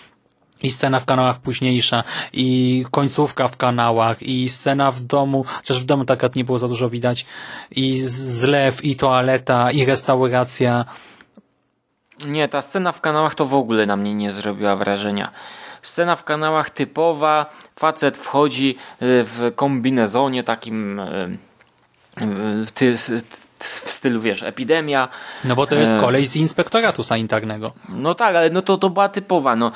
i scena w kanałach późniejsza, i końcówka w kanałach, i scena w domu, chociaż w domu tak nie było za dużo widać, i zlew, i toaleta, i restauracja. Nie, ta scena w kanałach to w ogóle na mnie nie zrobiła wrażenia. Scena w kanałach typowa, facet wchodzi y, w kombinezonie takim y, w stylu, wiesz, epidemia. No bo to jest E, kolej z inspektoratu sanitarnego. No tak, ale no to, to była typowa. No.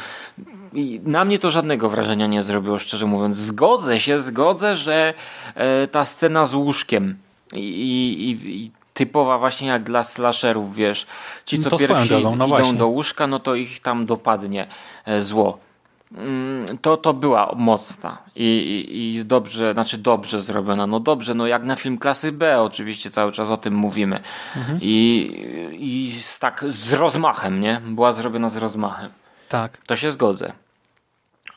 I na mnie to żadnego wrażenia nie zrobiło, szczerze mówiąc. Zgodzę się, zgodzę, że e, ta scena z łóżkiem i, i, i typowa właśnie jak dla slasherów, wiesz. Ci, co To swoją pierwsi drogą, no idą właśnie. do łóżka, no to ich tam dopadnie e, zło. Mm, To, to była mocna I, i, i dobrze, znaczy dobrze zrobiona. No dobrze, no jak na film klasy B, oczywiście cały czas o tym mówimy. Mhm. I, I z tak z rozmachem, nie? Była zrobiona z rozmachem. Tak. To się zgodzę.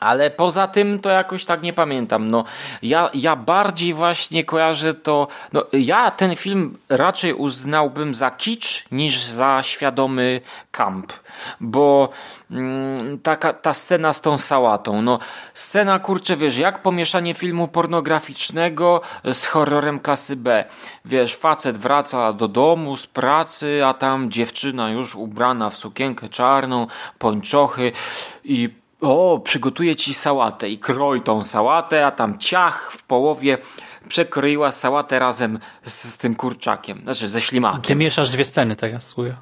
Ale poza tym to jakoś tak nie pamiętam. No, ja, ja bardziej właśnie kojarzę to. No, ja ten film raczej uznałbym za kicz niż za świadomy kamp. Bo mm, taka, ta scena z tą sałatą. No, scena kurczę, wiesz, jak pomieszanie filmu pornograficznego z horrorem klasy B. Wiesz, facet wraca do domu z pracy, a tam dziewczyna już ubrana w sukienkę czarną, pończochy i o, przygotuję ci sałatę i kroj tą sałatę, a tam ciach w połowie przekroiła sałatę razem z, z tym kurczakiem, znaczy ze ślimakiem. Ty mieszasz dwie sceny teraz, słuchaj.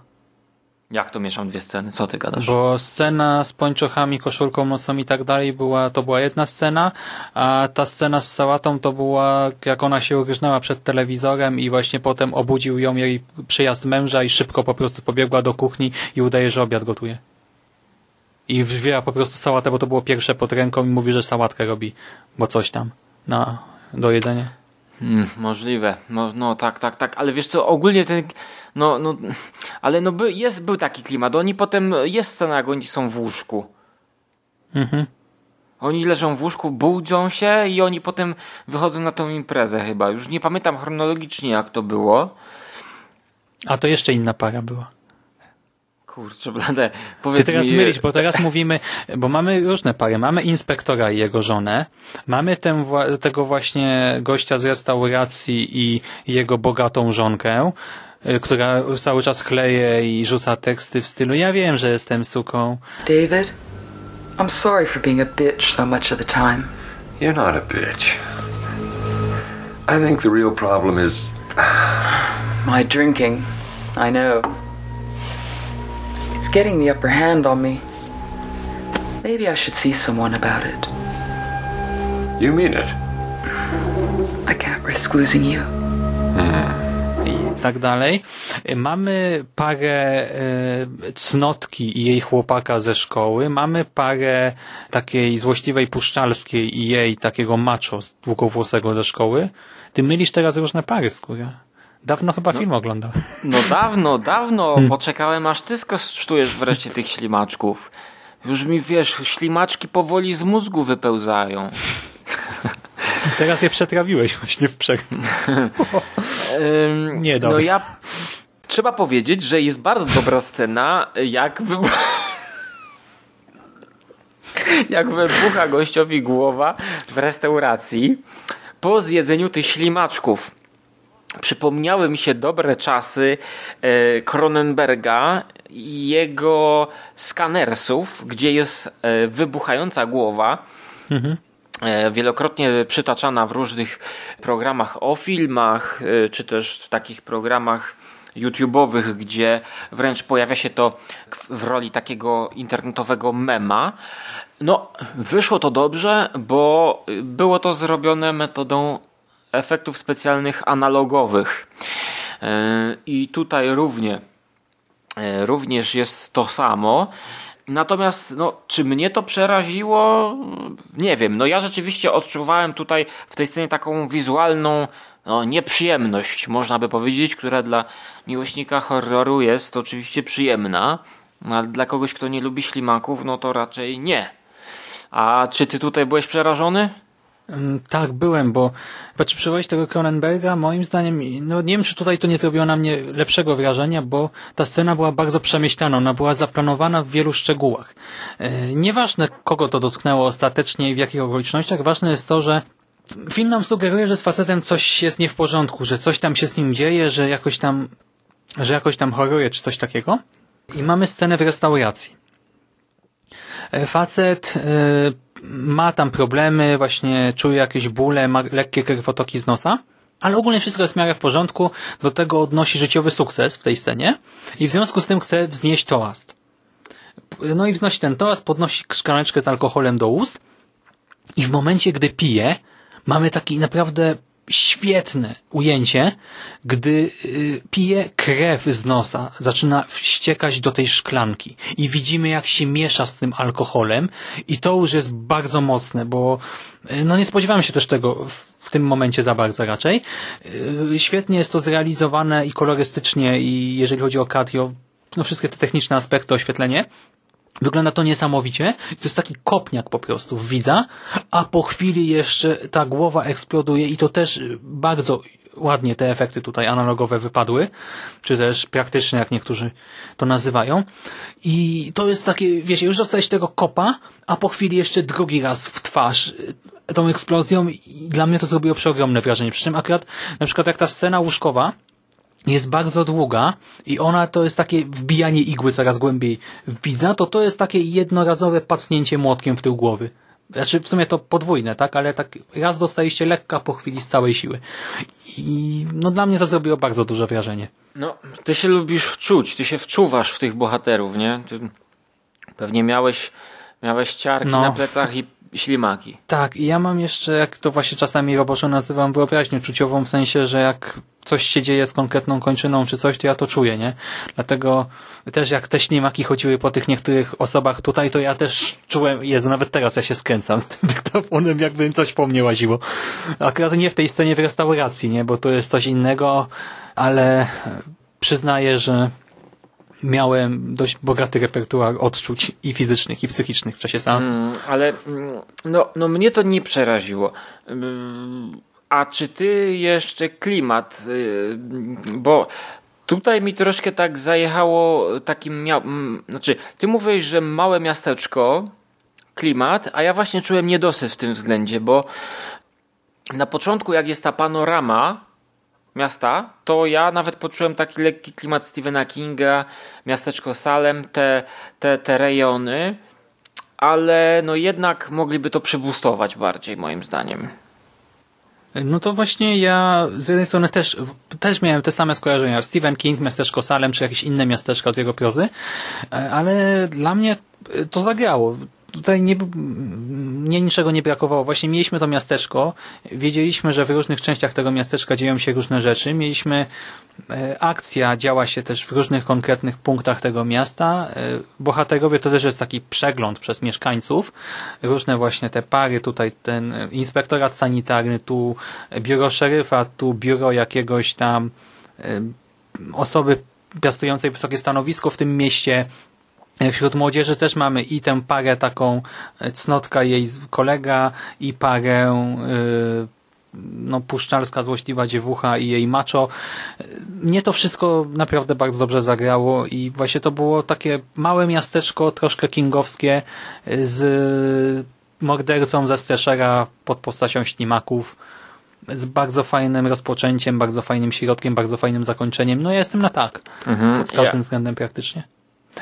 Jak to mieszam dwie sceny? Co ty gadasz? Bo scena z pończochami, koszulką nocą i tak dalej była, to była jedna scena, a ta scena z sałatą to była, jak ona się ugryźnęła przed telewizorem i właśnie potem obudził ją jej przyjazd męża i szybko po prostu pobiegła do kuchni i udaje, że obiad gotuje. I wzięła po prostu sałatę, bo to było pierwsze pod ręką i mówi, że sałatkę robi, bo coś tam na, do jedzenia. Hmm, możliwe. No, no tak, tak, tak, ale wiesz co, ogólnie ten, no, no, ale no by, jest, był taki klimat. Oni potem, jest scena, jak oni są w łóżku. Mhm. Oni leżą w łóżku, budzą się i oni potem wychodzą na tą imprezę chyba. Już nie pamiętam chronologicznie jak to było. A to jeszcze inna para była. Kurczę, blade, powiedz Ty teraz mi... mylisz, bo teraz mówimy, bo mamy różne pary. Mamy inspektora i jego żonę, mamy ten, tego właśnie gościa z restauracji i jego bogatą żonkę, y, która cały czas chleje i rzuca teksty w stylu ja wiem, że jestem suką. David, I'm sorry for being a bitch so much of the time. You're not a bitch. I think the real problem is. My drinking. I know. It's getting the upper hand on me. Maybe I should see someone about it. You mean it? I can't risk losing you. i tak dalej. Mamy parę e, cnotki i jej chłopaka ze szkoły, mamy parę takiej złośliwej puszczalskiej i jej takiego macho długowłosego ze szkoły. Ty mylisz teraz różne pary, skóra. Dawno chyba film oglądał. No dawno, dawno poczekałem aż ty skosztujesz wreszcie tych ślimaczków. Już mi wiesz, ślimaczki powoli z mózgu wypełzają. Teraz je przetrawiłeś właśnie w. Ym, Nie, No dobra. ja... Trzeba powiedzieć, że jest bardzo dobra scena, jak wy... jak wybucha gościowi głowa w restauracji po zjedzeniu tych ślimaczków. Przypomniały mi się dobre czasy e, Cronenberga i jego skanersów, gdzie jest e, wybuchająca głowa Mhm. e, wielokrotnie przytaczana w różnych programach o filmach, czy też w takich programach YouTube'owych, gdzie wręcz pojawia się to w roli takiego internetowego mema. No, wyszło to dobrze, bo było to zrobione metodą efektów specjalnych analogowych. E, I tutaj równie, e, również jest to samo. Natomiast, no, czy mnie to przeraziło? Nie wiem. No, ja rzeczywiście odczuwałem tutaj w tej scenie taką wizualną no, nieprzyjemność, można by powiedzieć, która dla miłośnika horroru jest oczywiście przyjemna, no, ale dla kogoś, kto nie lubi ślimaków, no to raczej nie. A czy ty tutaj byłeś przerażony? Mm, Tak, byłem, bo patrz, przywołałeś tego Cronenberga, moim zdaniem, no nie wiem, czy tutaj to nie zrobiło na mnie lepszego wrażenia, bo ta scena była bardzo przemyślana, ona była zaplanowana w wielu szczegółach. E, Nieważne, kogo to dotknęło ostatecznie i w jakich okolicznościach, ważne jest to, że film nam sugeruje, że z facetem coś jest nie w porządku, że coś tam się z nim dzieje, że jakoś tam, że jakoś tam choruje, czy coś takiego. I mamy scenę w restauracji. E, Facet e, ma tam problemy, właśnie czuje jakieś bóle, ma lekkie krwotoki z nosa, ale ogólnie wszystko jest w miarę w porządku, do tego odnosi życiowy sukces w tej scenie i w związku z tym chce wznieść toast. No i wznosi ten toast, podnosi szklaneczkę z alkoholem do ust i w momencie, gdy pije, mamy taki naprawdę świetne ujęcie, gdy y, pije krew z nosa, zaczyna ściekać do tej szklanki i widzimy jak się miesza z tym alkoholem i to już jest bardzo mocne, bo y, no nie spodziewałem się też tego w, tym momencie za bardzo raczej. Y, Świetnie jest to zrealizowane i kolorystycznie i jeżeli chodzi o kadrio, no wszystkie te techniczne aspekty, oświetlenie. Wygląda to niesamowicie. To jest taki kopniak po prostu w widza, a po chwili jeszcze ta głowa eksploduje i to też bardzo ładnie te efekty tutaj analogowe wypadły, czy też praktyczne, jak niektórzy to nazywają. I to jest takie, wiecie, już dostałeś tego kopa, a po chwili jeszcze drugi raz w twarz y, tą eksplozją i dla mnie to zrobiło przeogromne wrażenie. Przy czym akurat, na przykład jak ta scena łóżkowa, jest bardzo długa i ona to jest takie wbijanie igły coraz głębiej w widza, to to jest takie jednorazowe pacnięcie młotkiem w tył głowy. Znaczy w sumie to podwójne, tak? Ale tak raz dostaliście lekka po chwili z całej siły. I no dla mnie to zrobiło bardzo duże wrażenie. No, ty się lubisz wczuć, ty się wczuwasz w tych bohaterów, nie? Ty pewnie miałeś, miałeś ciarki No. na plecach i ślimaki. Tak, i ja mam jeszcze, jak to właśnie czasami roboczo nazywam, wyobraźnię czuciową, w sensie, że jak coś się dzieje z konkretną kończyną czy coś, to ja to czuję, nie? Dlatego też jak te ślimaki chodziły po tych niektórych osobach tutaj, to ja też czułem, Jezu, nawet teraz ja się skręcam z tym dyktafonem, jakby coś po mnie łaziło. Akurat nie w tej scenie w restauracji, nie? Bo to jest coś innego, ale przyznaję, że miałem dość bogaty repertuar odczuć i fizycznych, i psychicznych w czasie seansu. Mm, ale mm, no, no mnie to nie przeraziło. Mm, A czy ty jeszcze klimat? y, Bo tutaj mi troszkę tak zajechało takim miał. mm, Znaczy, ty mówisz, że małe miasteczko, klimat, a ja właśnie czułem niedosyt w tym względzie, bo na początku, jak jest ta panorama miasta, to ja nawet poczułem taki lekki klimat Stephena Kinga, miasteczko Salem, te, te, te rejony, ale no jednak mogliby to przebustować bardziej, moim zdaniem. No to właśnie ja z jednej strony też, też miałem te same skojarzenia. Stephen King, miasteczko Salem, czy jakieś inne miasteczka z jego prozy, e, ale dla mnie to zagrało. Tutaj nie, mnie niczego nie brakowało. Właśnie mieliśmy to miasteczko, wiedzieliśmy, że w różnych częściach tego miasteczka dzieją się różne rzeczy. Mieliśmy e, akcja działa się też w różnych konkretnych punktach tego miasta. E, Bohaterowie to też jest taki przegląd przez mieszkańców. Różne właśnie te pary, tutaj ten e, inspektorat sanitarny, tu biuro szeryfa, tu biuro jakiegoś tam e, osoby piastującej wysokie stanowisko w tym mieście. Wśród młodzieży też mamy i tę parę taką e, cnotka jej kolega i parę y, no, puszczalska, złośliwa dziewucha i jej macho. Mnie to wszystko naprawdę bardzo dobrze zagrało i właśnie to było takie małe miasteczko, troszkę kingowskie e, z mordercą ze pod postacią ślimaków z bardzo fajnym rozpoczęciem, bardzo fajnym środkiem, bardzo fajnym zakończeniem. No ja jestem na tak. Mhm, Pod każdym ja- względem praktycznie.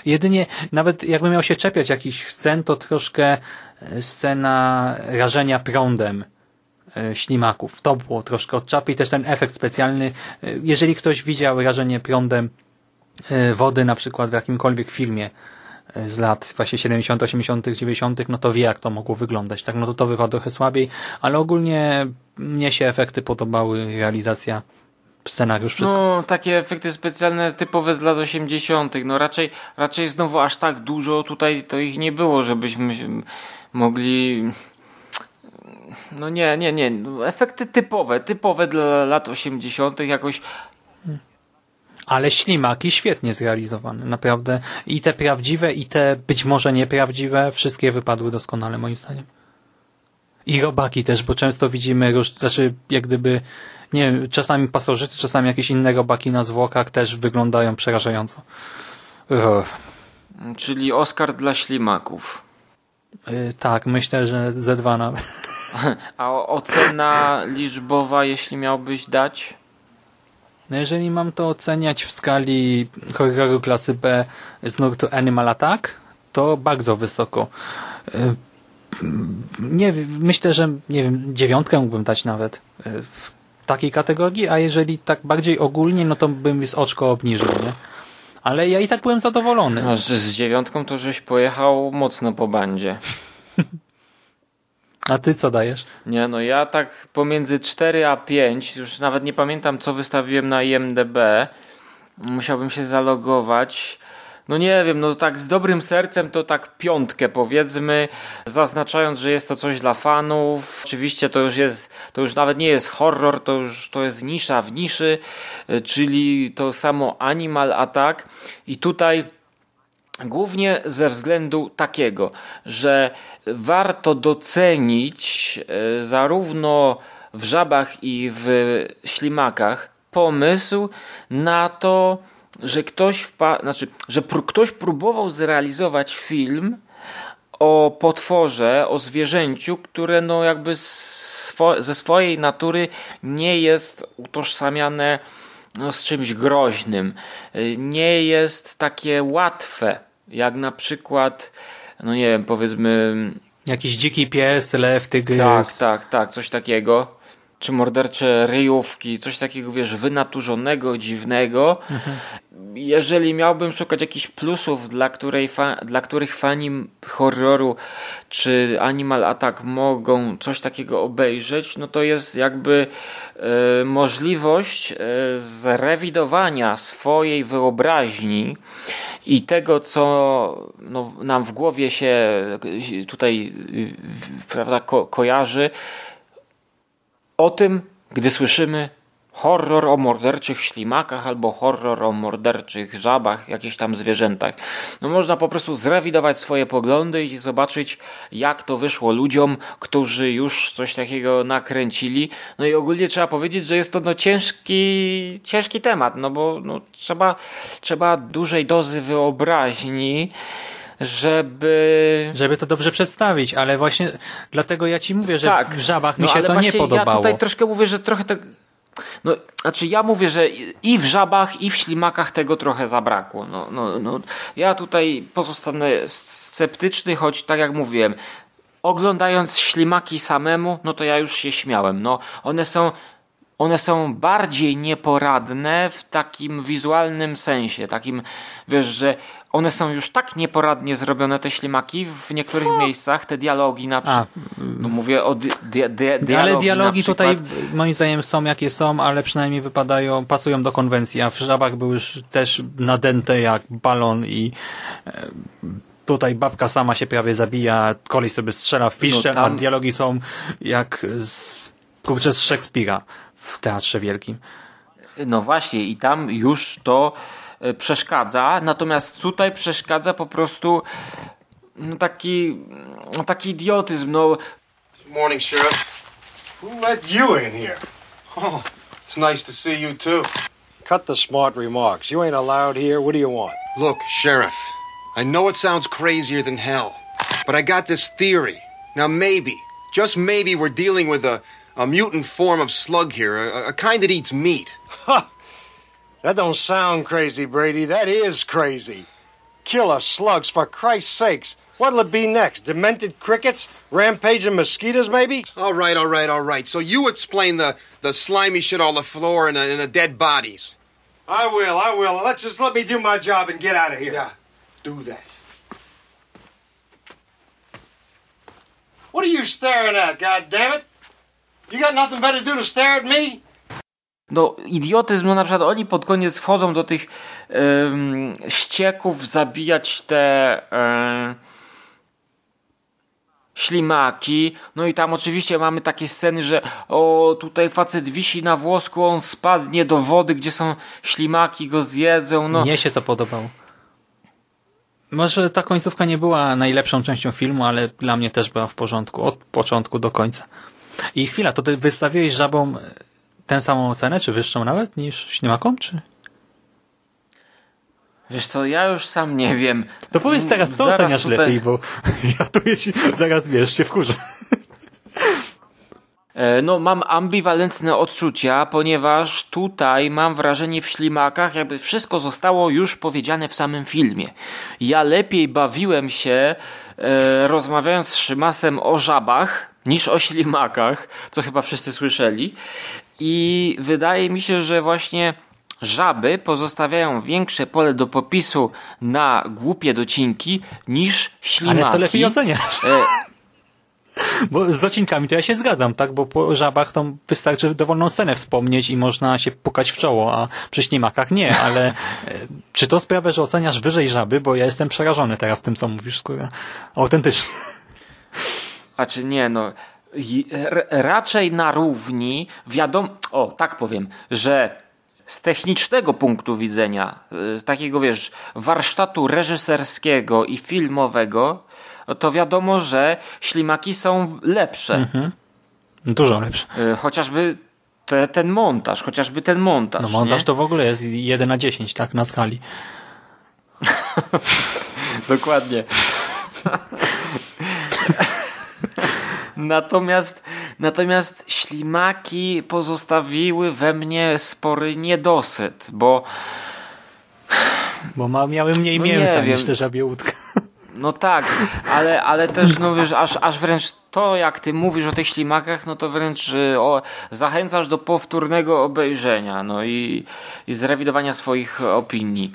Jedynie, nawet jakbym miał się czepiać jakichś scen, to troszkę e, scena rażenia prądem e, ślimaków. To było troszkę od czapy i też ten efekt specjalny. E, Jeżeli ktoś widział rażenie prądem wody na przykład w jakimkolwiek filmie z lat właśnie 70., 80., 90., no to wie jak to mogło wyglądać. Tak, no to to wypadło trochę słabiej, ale ogólnie mnie się efekty podobały, realizacja, scenariusz, wszystko. No, takie efekty specjalne typowe z lat 80. No raczej, raczej znowu aż tak dużo tutaj to ich nie było, żebyśmy mogli. No nie, nie, nie. No, Efekty typowe, typowe dla lat 80. jakoś. Ale ślimaki świetnie zrealizowane, naprawdę. I te prawdziwe, i te być może nieprawdziwe, wszystkie wypadły doskonale moim zdaniem. I robaki też, bo często widzimy, znaczy jak gdyby, nie wiem, czasami pasożyty, czasami jakieś inne robaki na zwłokach też wyglądają przerażająco. Czyli Oscar dla ślimaków. Y, tak, myślę, że Z2 nawet. A ocena liczbowa, jeśli miałbyś dać? No jeżeli mam to oceniać w skali horroru klasy B z nurtu Animal Attack, to bardzo wysoko. Y, Nie wiem, myślę, że nie wiem, dziewiątkę mógłbym dać nawet y, w takiej kategorii, a jeżeli tak bardziej ogólnie, no to bym z oczko obniżył, nie? Ale ja i tak byłem zadowolony. No, z dziewiątką to żeś pojechał mocno po bandzie. A ty co dajesz? Nie, no ja tak pomiędzy 4 a 5, już nawet nie pamiętam co wystawiłem na IMDB. Musiałbym się zalogować. No nie wiem, no tak z dobrym sercem to tak piątkę powiedzmy, zaznaczając, że jest to coś dla fanów. Oczywiście to już jest, to już nawet nie jest horror, to już to jest nisza w niszy, y, czyli to samo Animal Attack i tutaj Głównie ze względu takiego, że warto docenić e, zarówno w żabach i w ślimakach pomysł na to, że ktoś, wpa- znaczy, że pr- ktoś próbował zrealizować film o potworze, o zwierzęciu, które no jakby swo- ze swojej natury nie jest utożsamiane no, z czymś groźnym. Y, Nie jest takie łatwe, jak na przykład, no nie wiem, powiedzmy. Jakiś dziki pies, lew, tygrys. Tak, tak, tak, coś takiego. Czy mordercze ryjówki, coś takiego, wiesz, wynaturzonego, dziwnego. Jeżeli miałbym szukać jakichś plusów, dla, której dla których fani horroru czy Animal Attack mogą coś takiego obejrzeć, no to jest jakby e, możliwość e, zrewidowania swojej wyobraźni i tego, co no, nam w głowie się tutaj y, prawda, ko- kojarzy, o tym, gdy słyszymy horror o morderczych ślimakach albo horror o morderczych żabach, jakichś tam zwierzętach. No można po prostu zrewidować swoje poglądy i zobaczyć, jak to wyszło ludziom, którzy już coś takiego nakręcili. No i ogólnie trzeba powiedzieć, że jest to no ciężki, ciężki temat, no bo no, trzeba, trzeba dużej dozy wyobraźni, żeby... Żeby to dobrze przedstawić, ale właśnie dlatego ja ci mówię, że w żabach mi No, się to nie podobało. Ja tutaj troszkę mówię, że trochę tak. No, znaczy ja mówię, że i w żabach, i w ślimakach tego trochę zabrakło. No, no, no. Ja tutaj pozostanę sceptyczny, choć tak jak mówiłem, oglądając ślimaki samemu, no to ja już się śmiałem. No, one są. One są bardziej nieporadne w takim wizualnym sensie, takim, wiesz, że one są już tak nieporadnie zrobione, te ślimaki, w niektórych miejscach, te dialogi na przykład, no mówię o di di di dialogi ale dialogi tutaj moim zdaniem są jakie są, ale przynajmniej wypadają, pasują do konwencji, a w żabach były już też nadęte jak balon i e, tutaj babka sama się prawie zabija, kolej sobie strzela w piszcze, No tam- a dialogi są jak z, kurczę z Szekspira w Teatrze Wielkim. No właśnie, i tam już to przeszkadza, natomiast tutaj przeszkadza po prostu no taki, no taki idiotyzm. No, Morning, Sheriff. Who let you in here? Oh, it's nice to see you too. Cut the smart remarks. You ain't allowed here. What do you want? Look, Sheriff, I know it sounds crazier than hell, but I got this theory. Now, maybe, just maybe, we're dealing with a, a mutant form of slug here, a, a kind that eats meat. That don't sound crazy, Brady. That is crazy. Killer slugs, for Christ's sakes. What'll it be next? Demented crickets? Rampaging mosquitoes, maybe? All right, all right, all right. So you explain the, the slimy shit on the floor and the, and the dead bodies. I will, I will. Let just let me do my job and get out of here. Yeah, do that. What are you staring at, God damn it? You got nothing better to do to stare at me? No idiotyzm, no na przykład oni pod koniec wchodzą do tych em, ścieków zabijać te em, ślimaki, no i tam oczywiście mamy takie sceny, że o tutaj facet wisi na włosku, on spadnie do wody, gdzie są ślimaki, go zjedzą, no. Mnie się to podobało. Może ta końcówka nie była najlepszą częścią filmu, ale dla mnie też była w porządku, od początku do końca. I chwila, to ty wystawiłeś żabom tę samą ocenę, czy wyższą nawet niż ślimakom, czy? Wiesz co, ja już sam nie wiem. To powiedz teraz, co Zaraz oceniasz tutaj- lepiej, bo ja tu ci zaraz, wiesz, się wkurzę. E, No, mam ambiwalentne odczucia, ponieważ tutaj mam wrażenie w ślimakach, jakby wszystko zostało już powiedziane w samym filmie. Ja lepiej bawiłem się e, rozmawiając z Szymasem o żabach niż o ślimakach, co chyba wszyscy słyszeli. I wydaje mi się, że właśnie żaby pozostawiają większe pole do popisu na głupie docinki niż ślimaki. Ale co lepiej oceniasz? E, Bo z ocinkami to ja się zgadzam, tak? Bo po żabach to wystarczy dowolną scenę wspomnieć i można się pukać w czoło, a przy ślimakach nie, ale e, czy to sprawia, że oceniasz wyżej żaby? Bo ja jestem przerażony teraz tym, co mówisz, skóra. Autentycznie. A czy nie, no. Raczej na równi, wiadomo, o tak powiem, że z technicznego punktu widzenia, y, z takiego wiesz, warsztatu reżyserskiego i filmowego, no to wiadomo, że ślimaki są lepsze. Mhm. Dużo lepsze. Y, Chociażby te, ten montaż, chociażby ten montaż. No montaż nie? to w ogóle jest 1 na 10, tak, na skali. Dokładnie. natomiast, natomiast ślimaki pozostawiły we mnie spory niedosyt, bo Bo ma, miały mniej No mięsa niż te żabie łódka. no tak, ale, ale też no wiesz, aż, aż wręcz to jak ty mówisz o tych ślimakach, no to wręcz y, o, zachęcasz do powtórnego obejrzenia, no i, i zrewidowania swoich opinii.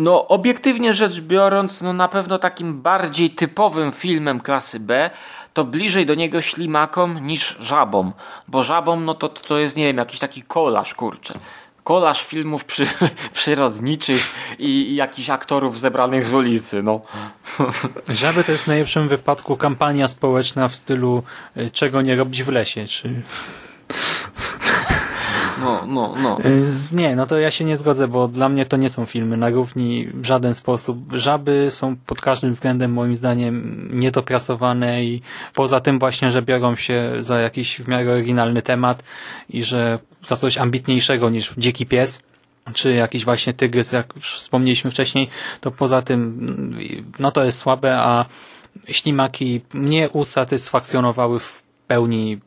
No, obiektywnie rzecz biorąc, no na pewno takim bardziej typowym filmem klasy B to bliżej do niego ślimakom niż żabom. Bo żabom, no to, to jest, nie wiem, jakiś taki kolaż, kurczę. Kolaż filmów przy, przyrodniczych i, i jakichś aktorów zebranych z ulicy, no. Żaby to jest w najlepszym wypadku kampania społeczna w stylu y, czego nie robić w lesie, czy... No, no, no. Y, Nie, no to ja się nie zgodzę, bo dla mnie to nie są filmy na równi w żaden sposób. Żaby są pod każdym względem moim zdaniem niedopracowane i poza tym właśnie, że biorą się za jakiś w miarę oryginalny temat i że za coś ambitniejszego niż Dziki Pies czy jakiś właśnie Tygrys, jak już wspomnieliśmy wcześniej, to poza tym no to jest słabe, a Ślimaki mnie usatysfakcjonowały w pełni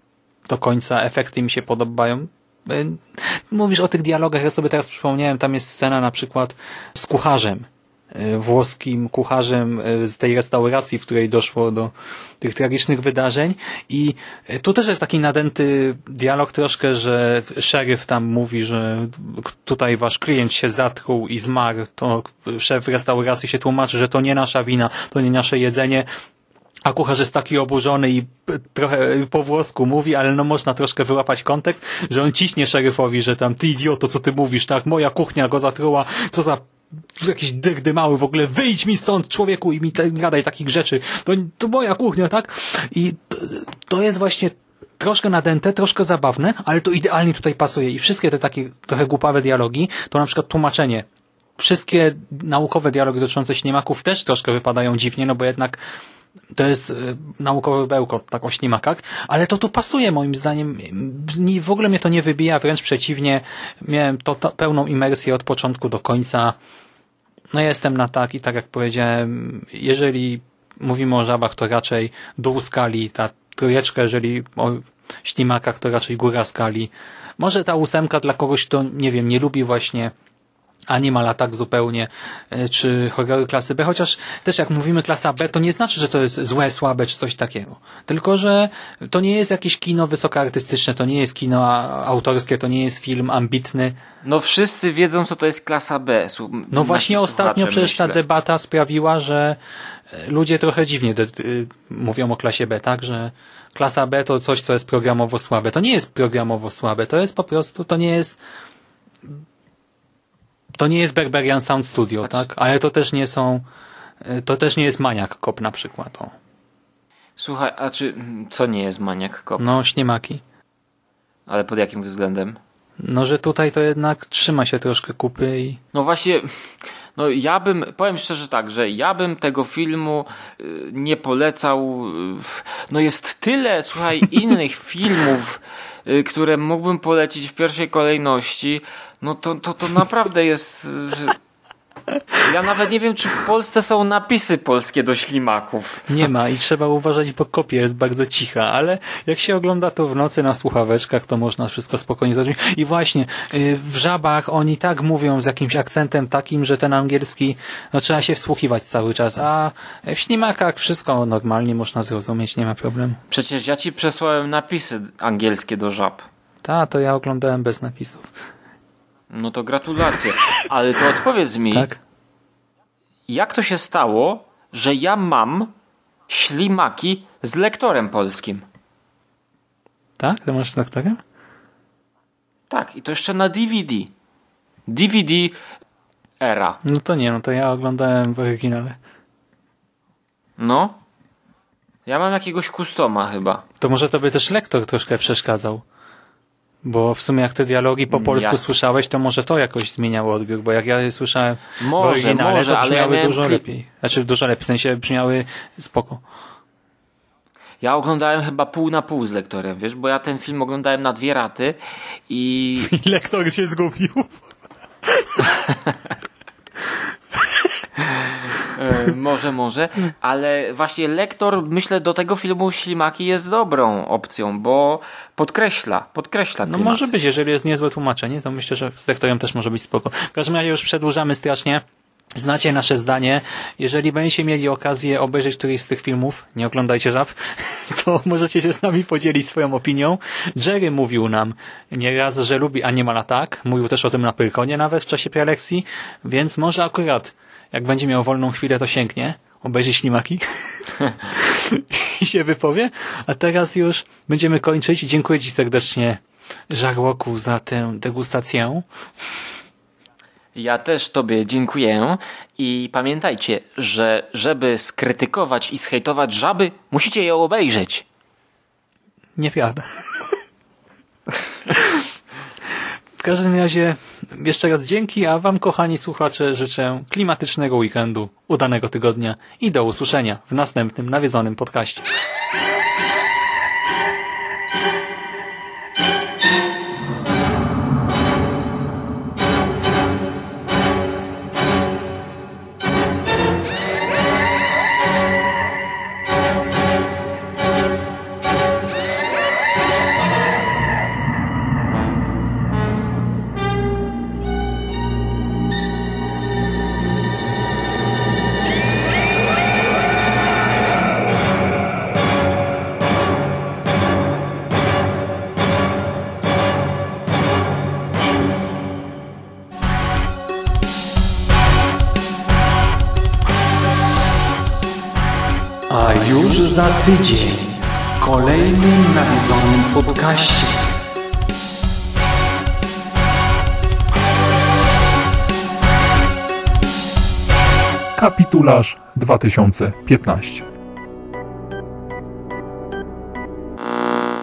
do końca, efekty mi się podobają. Y, Mówisz o tych dialogach, ja sobie teraz przypomniałem, tam jest scena na przykład z kucharzem, y, włoskim kucharzem y, z tej restauracji, w której doszło do tych tragicznych wydarzeń. I tu też jest taki nadęty dialog troszkę, że szeryf tam mówi, że tutaj wasz klient się zatruł i zmarł, to szef restauracji się tłumaczy, że to nie nasza wina, to nie nasze jedzenie, a kucharz jest taki oburzony i trochę po włosku mówi, ale no można troszkę wyłapać kontekst, że on ciśnie szeryfowi, że tam ty idioto, co ty mówisz, tak, moja kuchnia go zatruła, co za jakiś dygdy mały w ogóle, wyjdź mi stąd człowieku i mi te, gadaj takich rzeczy, to, to moja kuchnia, tak? I to, to jest właśnie troszkę nadęte, troszkę zabawne, ale to idealnie tutaj pasuje. I wszystkie te takie trochę głupawe dialogi, to na przykład tłumaczenie. Wszystkie naukowe dialogi dotyczące ślimaków też troszkę wypadają dziwnie, no bo jednak to jest y, naukowy bełkot, tak o ślimakach, ale to tu pasuje moim zdaniem. Ni- W ogóle mnie to nie wybija, wręcz przeciwnie. Miałem to, to pełną imersję od początku do końca. No jestem na tak i tak jak powiedziałem, jeżeli mówimy o żabach, to raczej dół skali, ta trójeczka, jeżeli o ślimakach, to raczej góra skali. Może ta ósemka dla kogoś, kto, nie wiem, nie lubi właśnie Animal tak zupełnie, e, czy horrory klasy B, chociaż też jak mówimy klasa B, to nie znaczy, że to jest złe, słabe, czy coś takiego. Tylko, że to nie jest jakieś kino wysokoartystyczne, to nie jest kino autorskie, to nie jest film ambitny. No wszyscy wiedzą, co to jest klasa B. No właśnie ostatnio przecież ta myślę. debata sprawiła, że e, ludzie trochę dziwnie y, mówią o klasie B, tak, że klasa B to coś, co jest programowo słabe. To nie jest programowo słabe, to jest po prostu, to nie jest to nie jest Berberian Sound Studio, tak? Ale to też nie są to też nie jest Maniak Kop na przykład. O. Słuchaj, a czy co nie jest maniak kop? No, śniemaki. Ale pod jakim względem? No, że tutaj to jednak trzyma się troszkę kupy i No właśnie, no ja bym, powiem szczerze tak, że ja bym tego filmu y, nie polecał. y, No jest tyle, słuchaj, innych filmów, które mógłbym polecić w pierwszej kolejności. No to, to, to naprawdę jest. Ja nawet nie wiem, czy w Polsce są napisy polskie do ślimaków. Nie ma i trzeba uważać, bo kopia jest bardzo cicha, ale jak się ogląda to w nocy na słuchaweczkach, to można wszystko spokojnie zrozumieć. I właśnie, y, w żabach oni tak mówią z jakimś akcentem takim, że ten angielski, no trzeba się wsłuchiwać cały czas, a w ślimakach wszystko normalnie można zrozumieć, nie ma problemu. Przecież ja ci przesłałem napisy angielskie do żab. Ta, to ja oglądałem bez napisów. No to gratulacje. Ale to odpowiedz mi, Tak? jak to się stało, że ja mam ślimaki z lektorem polskim? Tak? To masz z doktorem? Tak, i to jeszcze na DVD. DVD era. No to nie, no to ja oglądałem w oryginale. No. Ja mam jakiegoś kustoma chyba. To może tobie też lektor troszkę przeszkadzał. Bo w sumie jak te dialogi po polsku Jasne. słyszałeś, to może to jakoś zmieniało odbiór, bo jak ja je słyszałem Może, w oryginale, może, to ale ja brzmiały miałem dużo klip- lepiej. Znaczy dużo lepiej, w sensie brzmiały spoko. Ja oglądałem chyba pół na pół z lektorem, wiesz, bo ja ten film oglądałem na dwie raty i... I lektor się zgubił. E, może, może, ale właśnie lektor, myślę, do tego filmu Ślimaki jest dobrą opcją, bo podkreśla, podkreśla No klimat. może być, jeżeli jest niezłe tłumaczenie, to myślę, że z lektorem też może być spoko. W każdym razie już przedłużamy strasznie. Znacie nasze zdanie. Jeżeli będziecie mieli okazję obejrzeć któryś z tych filmów, nie oglądajcie żab, to możecie się z nami podzielić swoją opinią. Jerry mówił nam nieraz, że lubi Animal Attack. Mówił też o tym na Pyrkonie nawet w czasie prelekcji, więc może akurat jak będzie miał wolną chwilę, to sięgnie, obejrzy ślimaki i się wypowie. A teraz już będziemy kończyć. Dziękuję Ci serdecznie, Żarłoku, za tę degustację. Ja też Tobie dziękuję i pamiętajcie, że żeby skrytykować i zhejtować żaby, musicie ją obejrzeć. Nieprawda. W każdym razie jeszcze raz dzięki, a Wam kochani słuchacze życzę klimatycznego weekendu, udanego tygodnia i do usłyszenia w następnym nawiedzonym podcaście. Tydzień w kolejnym nawiedzonym podcaście. Kapitularz 2015.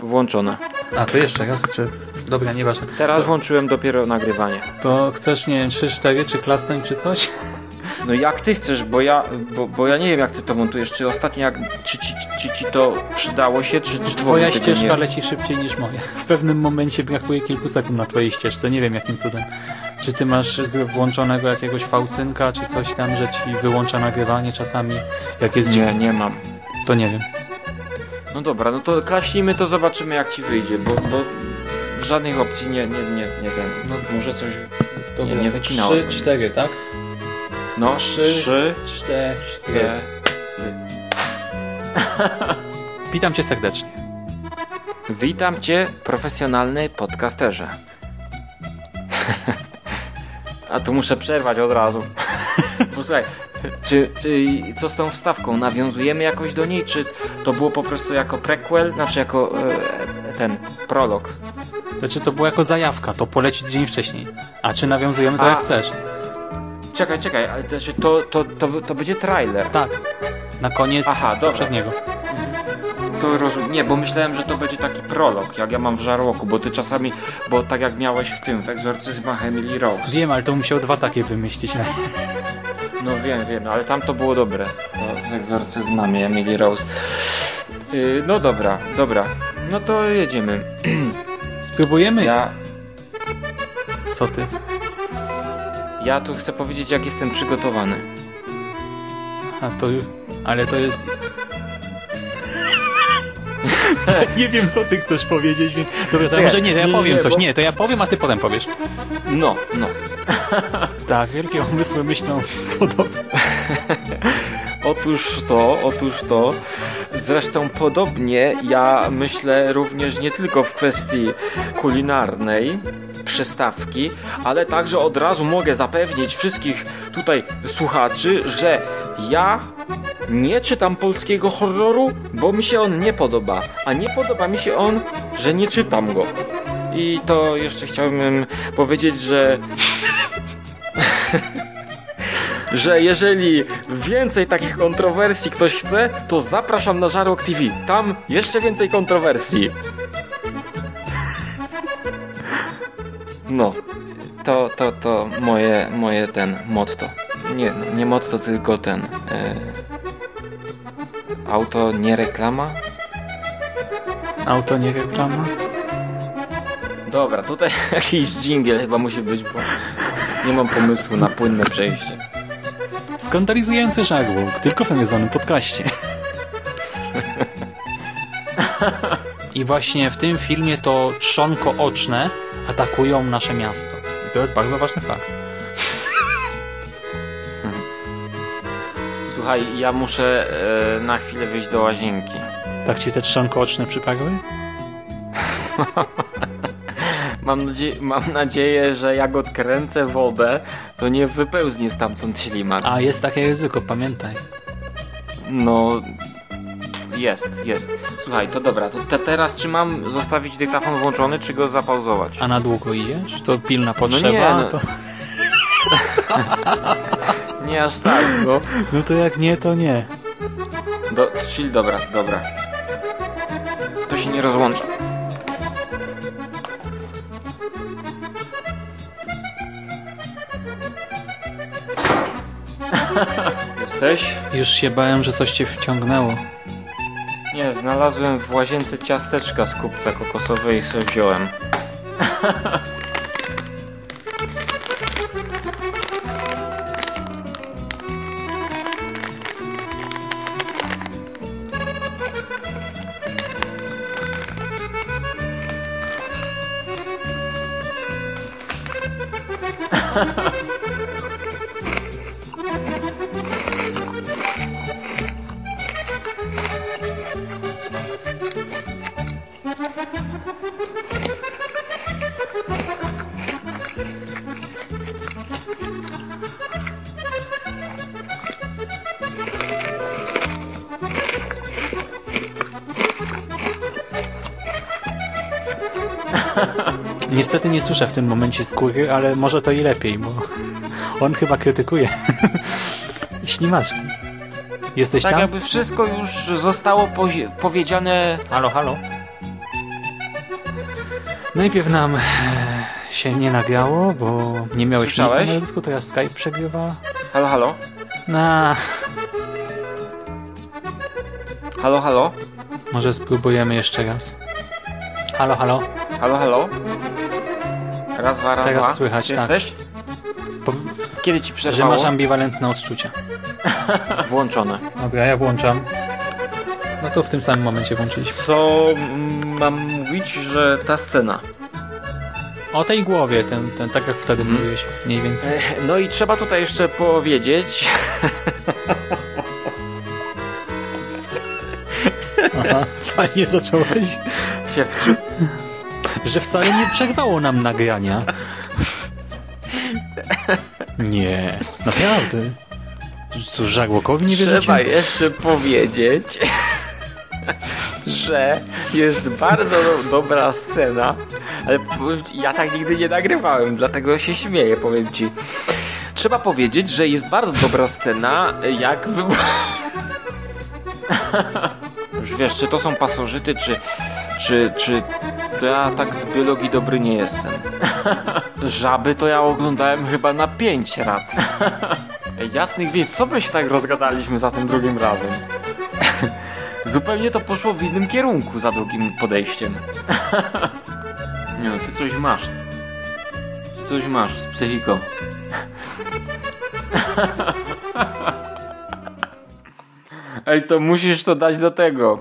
Włączone. A to jeszcze raz, czy... Dobra, nieważne. Teraz włączyłem dopiero nagrywanie. To chcesz, nie wiem, 3-4 czy klasnąć, czy coś? No jak ty chcesz, bo ja, bo, bo ja nie wiem jak ty to montujesz. Czy ostatnio jak, czy ci, czy ci to przydało się, czy, czy Twoja ścieżka nie... leci szybciej niż moja. W pewnym momencie brakuje kilku sekund na twojej ścieżce. Nie wiem jakim cudem. Czy ty masz z- włączonego jakiegoś fałcynka, czy coś tam, że ci wyłącza nagrywanie czasami? Jak jest Nie, nie mam. To nie wiem. No dobra, no to klaśnijmy to, zobaczymy jak ci wyjdzie, bo, bo żadnych opcji nie, nie, nie, nie ten. No, może coś nie, nie wycinałem. 3, 4, tak? No, Trzy, cztery. cztery. Witam cię serdecznie. Witam cię, profesjonalny podcasterze. A tu muszę przerwać od razu. Posłuchaj, czy, czy co z tą wstawką? Nawiązujemy jakoś do niej, czy to było po prostu jako prequel, znaczy jako e, ten prolog? Znaczy to było jako zajawka, to poleci dzień wcześniej. A czy nawiązujemy to A. jak chcesz? Czekaj, czekaj, ale to, znaczy to, to, to, to będzie trailer. Tak. Na koniec Aha, dobra. poprzedniego. To rozumiem. Nie, bo myślałem, że to będzie taki prolog, jak ja mam w żarłoku, bo ty czasami, bo tak jak miałeś w tym, w egzorcyzmach Emily Rose. Wiem, ale to musiał dwa takie wymyślić. No wiem, wiem, ale tam to było dobre. Z egzorcyzmami Emily Rose. Yy, no dobra, dobra. No to jedziemy. Spróbujemy? Ja, Co ty? Ja tu chcę powiedzieć, jak jestem przygotowany. A to już... Ale to jest... nie wiem, co ty chcesz powiedzieć, więc... Dobra, to Czekaj, może nie, to ja nie, powiem nie, coś. bo- Nie, to ja powiem, a ty potem powiesz. No, no. Tak, wielkie umysły myślą podobnie. Otóż to, otóż to. Zresztą podobnie ja myślę również nie tylko w kwestii kulinarnej, przystawki, ale także od razu mogę zapewnić wszystkich tutaj słuchaczy, że ja nie czytam polskiego horroru, bo mi się on nie podoba. A nie podoba mi się on, że nie czytam go. I to jeszcze chciałbym powiedzieć, że że jeżeli więcej takich kontrowersji ktoś chce, to zapraszam na Żarłok TV. Tam jeszcze więcej kontrowersji. No, to, to, to moje, moje ten motto. Nie, no, nie motto, tylko ten. E, auto nie reklama? Auto nie reklama? Dobra, tutaj jakiś dżingiel chyba musi być, bo nie mam pomysłu na płynne przejście. Skandalizujący żarłok, tylko w nawiedzonym podcaście. I właśnie w tym filmie to trzonko oczne atakują nasze miasto. I to jest bardzo ważny fakt. Słuchaj, ja muszę e, na chwilę wyjść do łazienki. Tak ci te trzonko oczne przypadły? Mam, nadzie mam nadzieję, że jak odkręcę wodę, to nie wypełznie stamtąd ślimak. A jest takie ryzyko, pamiętaj. No, jest, jest. Słuchaj, to dobra, to te teraz czy mam zostawić dyktafon włączony, czy go zapauzować? A na długo idziesz? To pilna potrzeba? nie, no. to... Nie aż tak, bo... No to jak nie, to nie. Do, czyli dobra, dobra. To się nie rozłącza. Jesteś? Już się bałem, że coś cię wciągnęło. Nie, znalazłem w łazience ciasteczka z kupca kokosowej i sobie wziąłem. Niestety nie słyszę w tym momencie skóry, ale może to i lepiej, bo on chyba krytykuje ślimaczki. Jesteś tak tam? jakby wszystko już zostało powiedziane... Halo, halo? Najpierw nam e, się nie nagrało, bo nie miałeś Słyszałeś? miejsca na dysku, teraz Skype przegrywa. Halo, halo? Na, Halo, halo? może spróbujemy jeszcze raz. Halo, halo? Halo, halo? Raz, dwa, raz, Teraz dwa. słychać, tak. Jesteś? Po, Kiedy ci że przerwało? masz ambiwalentne odczucia. Włączone. Dobra, ja włączam. No to w tym samym momencie włączyliśmy. Co mm, mam mówić, że ta scena? O tej głowie, ten, ten tak jak wtedy Mhm. mówiłeś, mniej więcej. E, No i trzeba tutaj jeszcze powiedzieć... Aha, fajnie zacząłeś. się wczu... Że wcale nie przerwało nam nagrania. Nie, naprawdę. Co, żarłokowi nie wierzycie? Trzeba jeszcze powiedzieć, że jest bardzo do, dobra scena, ale ja tak nigdy nie nagrywałem, dlatego się śmieję, powiem ci. Trzeba powiedzieć, że jest bardzo dobra scena, jak wy... Już wiesz, czy to są pasożyty, czy, czy, czy to ja tak z biologii dobry nie jestem. Żaby to ja oglądałem chyba na pięć lat. Ej, Jasnych wie, co my się tak rozgadaliśmy za tym drugim razem? Zupełnie to poszło w innym kierunku za drugim podejściem. Nie no, ty coś masz. Ty coś masz z psychiką. Ej, to musisz to dać do tego.